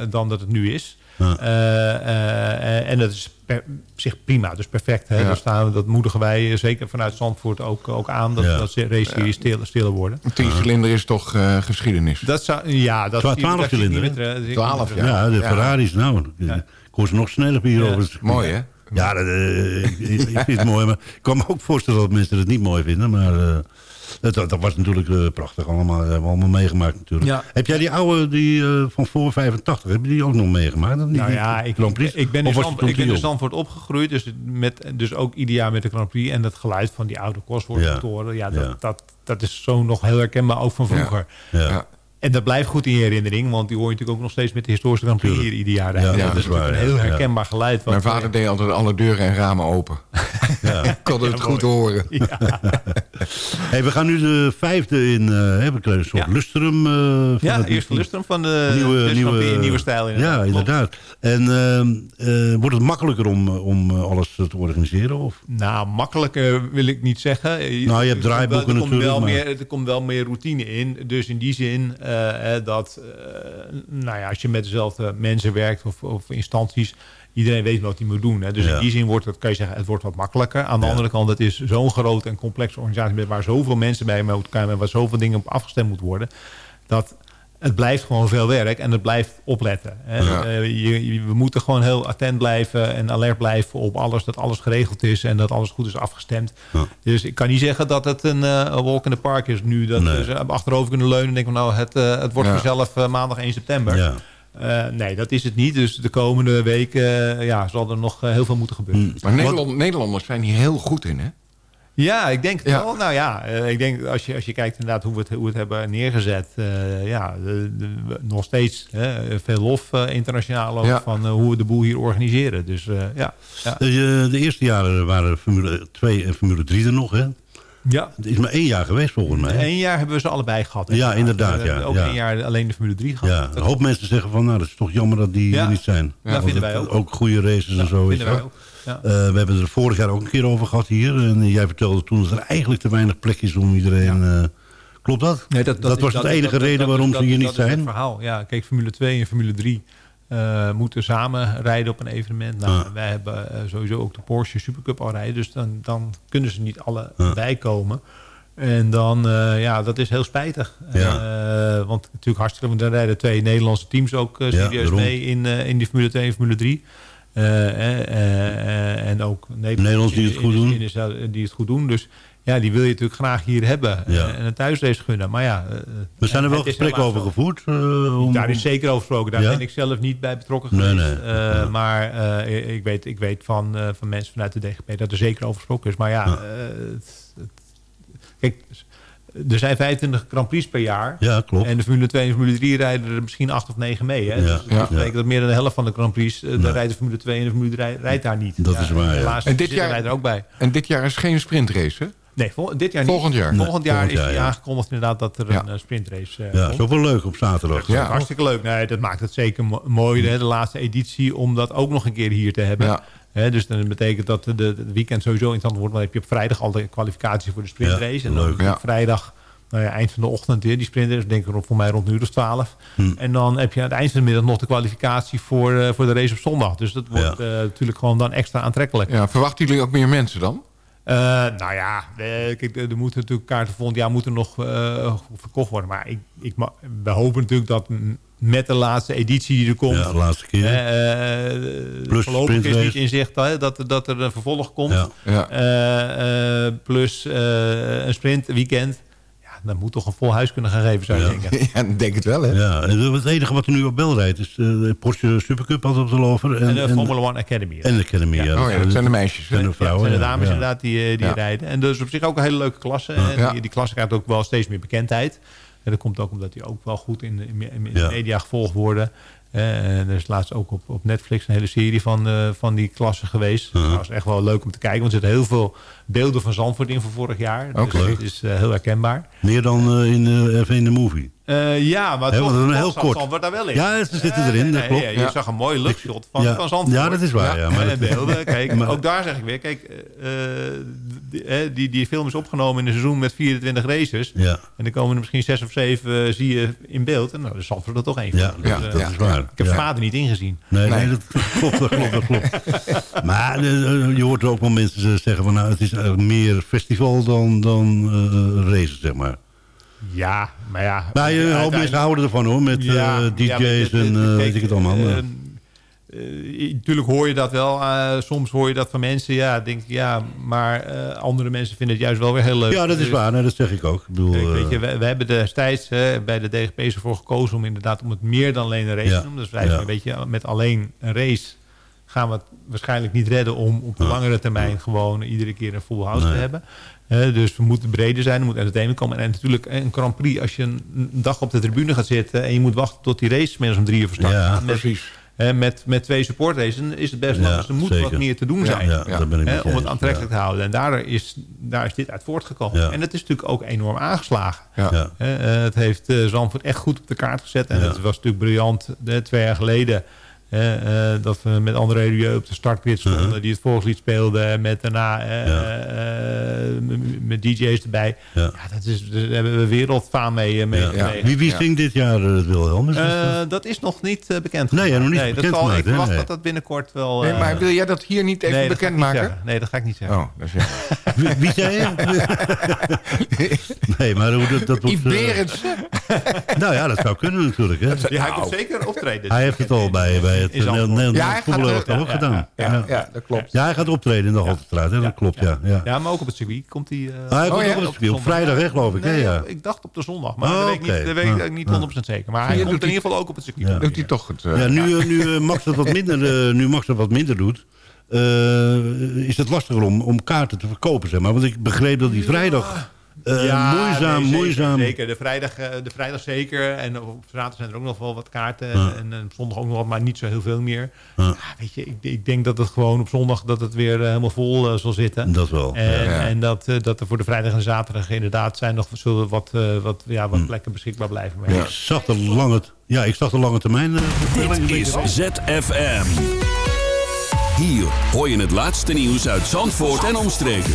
eh, dan dat het nu is. Ja. Eh, eh, en dat is per, op zich prima, dus perfect. Hè? Ja. Daar staan, we- dat moedigen wij zeker vanuit Zandvoort ook, ook aan. Dat, Ja. dat stiller, stiller worden. Een 10 cilinder is toch eh, geschiedenis. Dat zou, ja, dat Twa- zie- dat 12 zie ik niet cilinder, met, hè? zie ik 12, niet met- Ja, de Ja. Ferraris, nou, ze nog sneller hier Ja. over. Mooi, hè? Ja, dat, eh, ik, ik vind het mooi. Maar ik kan me ook voorstellen dat mensen het niet mooi vinden. Maar eh, dat, dat was natuurlijk eh, prachtig allemaal. hebben we allemaal meegemaakt natuurlijk. Ja. Heb jij die oude die, eh, van voor 85, heb je die ook nog meegemaakt? Of niet? Nou ja, ik, ik ben, Of in Zand- ik ben? Zandvoort opgegroeid. Dus, met, dus ook ieder jaar met de Grand Prix. En dat geluid van die oude Cosworth-motoren. Ja, dat, Ja. Dat, dat is zo nog heel herkenbaar, ook van vroeger. Ja. Ja. En dat blijft goed in je herinnering. Want die hoor je natuurlijk ook nog steeds met de historische Grand Prix hier ieder jaar. Ja, dat dat is waar, een heel herkenbaar geluid. Mijn vader deed altijd alle deuren en ramen open. Ja. *laughs* Ik kon het goed horen. *laughs* *laughs* Hey, we gaan nu de vijfde in, eh we krijgen een soort Ja. lustrum. eh, van Ja, het- eerste lustrum van de nieuwe, nieuwe, nieuwe stijl. inderdaad. Ja, inderdaad. En ehm, eh, wordt het makkelijker om, om eh, alles te organiseren? Of? Nou, makkelijker wil ik niet zeggen. Nou, je hebt draaiboeken er komt natuurlijk, Wel maar- meer, er komt wel meer routine in. Dus in die zin eh, eh, dat... eh, nou ja, als je met dezelfde mensen werkt of, of instanties... Iedereen weet wat hij moet doen. Hè. Dus Ja. in die zin wordt het, kan je zeggen, het wordt wat makkelijker. Aan de Ja. andere kant, het is zo'n grote en complexe organisatie... met waar zoveel mensen bij elkaar en waar zoveel dingen op afgestemd moet worden... dat het blijft gewoon veel werk en het blijft opletten. Hè. Ja. Eh, je, je- we moeten gewoon heel attent blijven en alert blijven op alles, dat alles geregeld is en dat alles goed is afgestemd. Ja. Dus ik kan niet zeggen dat het een, een walk in the park is nu. Dat Nee. we achterover kunnen leunen en denken nou, het, eh, het wordt Ja. vanzelf maandag 1 september. Eh, nee, dat is het niet. Dus de komende weken eh, ja, zal er nog eh, heel veel moeten gebeuren. Mm. Maar Nederland, Nederlanders zijn hier heel goed in, hè? Ja, ik denk het Ja. wel. Nou ja, eh, ik denk als je, als je kijkt inderdaad hoe we het, hoe we het hebben neergezet. eh, ja, de- de- nog steeds hè, veel lof internationaal ook Ja. van hoe we de boel hier organiseren. Dus eh, ja. Ja. De, de eerste jaren waren Formule 2 en Formule 3 er nog, hè? Ja. Het is maar één jaar geweest volgens mij. Eén jaar hebben we ze allebei gehad. Ja, inderdaad, We hebben ja, ook ja. één jaar alleen de Formule 3 gehad. Ja, een hoop mensen zeggen van, nou, dat is toch jammer dat die Ja. hier niet zijn. Ja, Want vinden wij ook. Ook goede races en zo. is vinden wij dat. ook. Ja. Eh, we hebben het er vorig jaar ook een keer over gehad hier. En jij vertelde toen dat er eigenlijk te weinig plek is om iedereen... eh, klopt dat? Nee, dat, is- was de enige dat- reden dat- waarom dat- ze hier dat niet is zijn. het verhaal. Ja, kijk, Formule 2 en Formule 3 eh, moeten samen rijden op een evenement. Nou, Ja. Wij hebben eh, sowieso ook de Porsche Supercup al rijden. Dus dan, dan kunnen ze niet alle Ja. bijkomen. En dan, eh, ja, dat is heel spijtig. Ja. Want natuurlijk hartstikke, want dan rijden twee Nederlandse teams ook serieus mee in, in die Formule 2 en Formule 3. Eh, eh, eh, en ook Nederlanders die het goed doen. in- die het goed doen. Dus ja, die wil je natuurlijk graag hier hebben. Ja. eh, En een thuisrace gunnen. Maar ja, eh, We zijn er wel gesprekken over gevoerd. eh, om- Daar is zeker over gesproken. Daar Ja? ben ik zelf niet bij betrokken Nee, geweest. nee. Eh, Ja. Maar eh, ik, weet, ik weet van, eh, van mensen vanuit de DGP dat er zeker over gesproken is. Maar ja, Ja. eh, het- het- kijk, er zijn 25 Grand Prix per jaar. Ja, klopt. En de Formule 2 en Formule 3 rijden er misschien 8 of 9 mee. Hè? Ja, Dus dat ja. betekent dat meer dan de helft van de Grand Prix... eh, Nee. daar rijdt de Formule 2 en de Formule 3 rijdt daar niet. Dat is waar, ja. En dit jaar- er ook bij. En dit jaar is geen sprintrace, hè? Nee, vol- dit jaar niet. Volgend jaar. Volgend jaar volgend is jaar, die ja. aangekondigd inderdaad dat er Ja. een eh, sprintrace eh, Ja, komt. is ook wel leuk op zaterdag. Ja. Hartstikke leuk. Nee, dat maakt het zeker mo- mooi, hè, de laatste editie, om dat ook nog een keer hier te hebben. Dus dan betekent dat de, de weekend sowieso interessant wordt. Want dan heb je op vrijdag al de kwalificatie voor de sprintrace. Ja, en dan leuk. op Ja. vrijdag, nou ja, eind van de ochtend, weer die sprintrace. Denk ik voor mij rond een uur of twaalf. Hm. En dan heb je aan het eind van de middag nog de kwalificatie voor, eh, voor de race op zondag. Dus dat wordt eh, natuurlijk gewoon dan extra aantrekkelijk. Ja, verwachten jullie ook meer mensen dan? Eh, nou ja, eh, kijk, er moeten natuurlijk kaarten volgend jaar moeten nog eh, verkocht worden. Maar ik, ik, we hopen natuurlijk dat met de laatste editie die er komt... Ja, de laatste keer. eh, eh, Plus voorlopig is niet in zicht hè, dat, dat er een vervolg komt. Ja. Ja. Eh, eh, plus eh, een sprintweekend. Dan moet toch een vol huis kunnen gaan geven, zou je Ja. denken. *laughs* Ja, ik denk het wel, hè? Ja, en het enige wat er nu op bel rijdt is eh, de Porsche Supercup had op de lover. En, En de en, Formula One Academy. en de Academy. Ja. Oh ja, dat zijn de meisjes. En de vrouwen. het zijn de dames ja. inderdaad die, eh, die Ja. rijden. En dus op zich ook een hele leuke klasse. En Ja. die, die klasse krijgt ook wel steeds meer bekendheid. En dat komt ook omdat die ook wel goed in de, in, in de Ja. media gevolgd worden. En er is laatst ook op, op Netflix een hele serie van, eh, van die klassen geweest. Dat was echt wel leuk om te kijken. Want er zitten heel veel beelden van Zandvoort in van vorig jaar. Ook dus leuk. het is eh, heel herkenbaar. Meer dan eh, in, de in de movie. Ja, maar toch, heel kort. Zandvoort daar wel in. Ja, ze zitten erin, dat nee, klopt. ja, je Ja. zag een mooi luchtshot van, Ja. van Zandvoort. Ja, dat is waar, ja, maar *laughs* dat- beelden, kijk, *laughs* Maar- ook daar zeg ik weer, kijk, die, eh, die, die film is opgenomen in een seizoen met 24 races. Ja. En er komen er misschien zes of zeven eh, zie je in beeld. En nou, is Zandvoort er toch één van. Ja, Dus, dat, eh, dat is waar. Ik heb ja. Spa er niet ingezien. Nee, nee. dat klopt, dat klopt, dat klopt. *laughs* Maar eh, je hoort er ook wel mensen zeggen van... nou, het is meer festival dan, dan eh races, zeg maar. Ja, maar ja. Maar je hoop mensen houden ervan hoor, met Ja, DJ's ja, en eh, weet ik het allemaal. Maar- eh, natuurlijk hoor je dat wel. eh, soms hoor je dat van mensen. Ja, denk ik, ja, maar eh, andere mensen vinden het juist wel weer heel leuk. ja, dat is Dus- waar, nee, dat zeg ik ook. Ik bedoel, weet je, we, we hebben destijds bij de DGP's ervoor gekozen om inderdaad om het meer dan alleen een race Ja, te noemen. Dus wij ja. met alleen een race gaan we het waarschijnlijk niet redden om op de langere termijn gewoon iedere keer een full house Nee. te hebben. Dus we moeten breder zijn, er moet entertainment komen. En natuurlijk een Grand Prix, als je een dag op de tribune gaat zitten en je moet wachten tot die race middags om drie uur van start Ja. Met, precies. Eh, met, met twee supportraces dan is het best Ja, lang. Dus er moet zeker. wat meer te doen Ja, zijn. ja, daar ben ik om het aantrekkelijk ja. te houden. En daar is, daar is dit uit voortgekomen. Ja. En het is natuurlijk ook enorm aangeslagen. Ja. ja. Eh, het heeft eh, Zandvoort echt goed op de kaart gezet. En Ja. het was natuurlijk briljant twee jaar geleden. Eh, eh, dat we met André Rieu op de startgrid stonden. Uh-huh. Die het volkslied speelde. Met daarna eh, Ja. eh, met DJ's erbij. Ja. Ja. dat is, daar hebben we wereldfaam mee. mee. Wie, wie Ja. zingt dit jaar het dat- Eh, dat is nog niet bekend. Nee, ja, nog niet nee, bekend dat zal, Ik verwacht Nee. dat dat binnenkort wel... Nee, maar wil jij dat hier niet even nee, bekendmaken? zeggen. Nee, dat ga ik niet zeggen. Oh, dat is jammer. *laughs* wie, wie zei je? *laughs* nee, maar hoe dat, dat *laughs* nou ja, dat zou kunnen natuurlijk. Hè. Ja, hij komt zeker optreden. Hij heeft het al bij, bij het. Nederlands Ja, hij ook ja, gedaan. Ja, Ja. ja, dat klopt. Ja, hij gaat optreden in de Haltestraat. hè, Dat klopt, ja. ja. Ja, maar ook op het circuit komt hij... eh, Ah, hij komt Oh, ja? ook op het circuit. Op vrijdag, hè, geloof ik. hè, Nee, ja. ik dacht op de zondag, maar Oh, dat weet ik niet, dat weet ik niet Ja. 100% zeker. Maar hij doet in ieder geval ook op het circuit. Ja. Doet hij toch het... eh, Ja, nu, eh, nu Max dat wat minder, eh, nu Max dat wat minder doet, eh, is het lastiger om, om kaarten te verkopen, zeg maar. Want ik begreep dat die vrijdag eh, Ja, moeizaam, nee, zeker, moeizaam... Zeker, de vrijdag, eh, de vrijdag zeker. En op zaterdag zijn er ook nog wel wat kaarten. Ja. En, en op zondag ook nog wat, maar niet zo heel veel meer. Ja. Ja, weet je, ik, ik denk dat het gewoon op zondag dat het weer eh, helemaal vol zal zitten. Dat wel. En, Ja. en dat, dat er voor de vrijdag en zaterdag inderdaad zijn nog zullen wat, wat, ja, wat plekken beschikbaar blijven. Maar Ik zag de lange, ja, ik zag de lange termijn... Dit is ZFM. Hier hoor je het laatste nieuws uit Zandvoort en omstreken.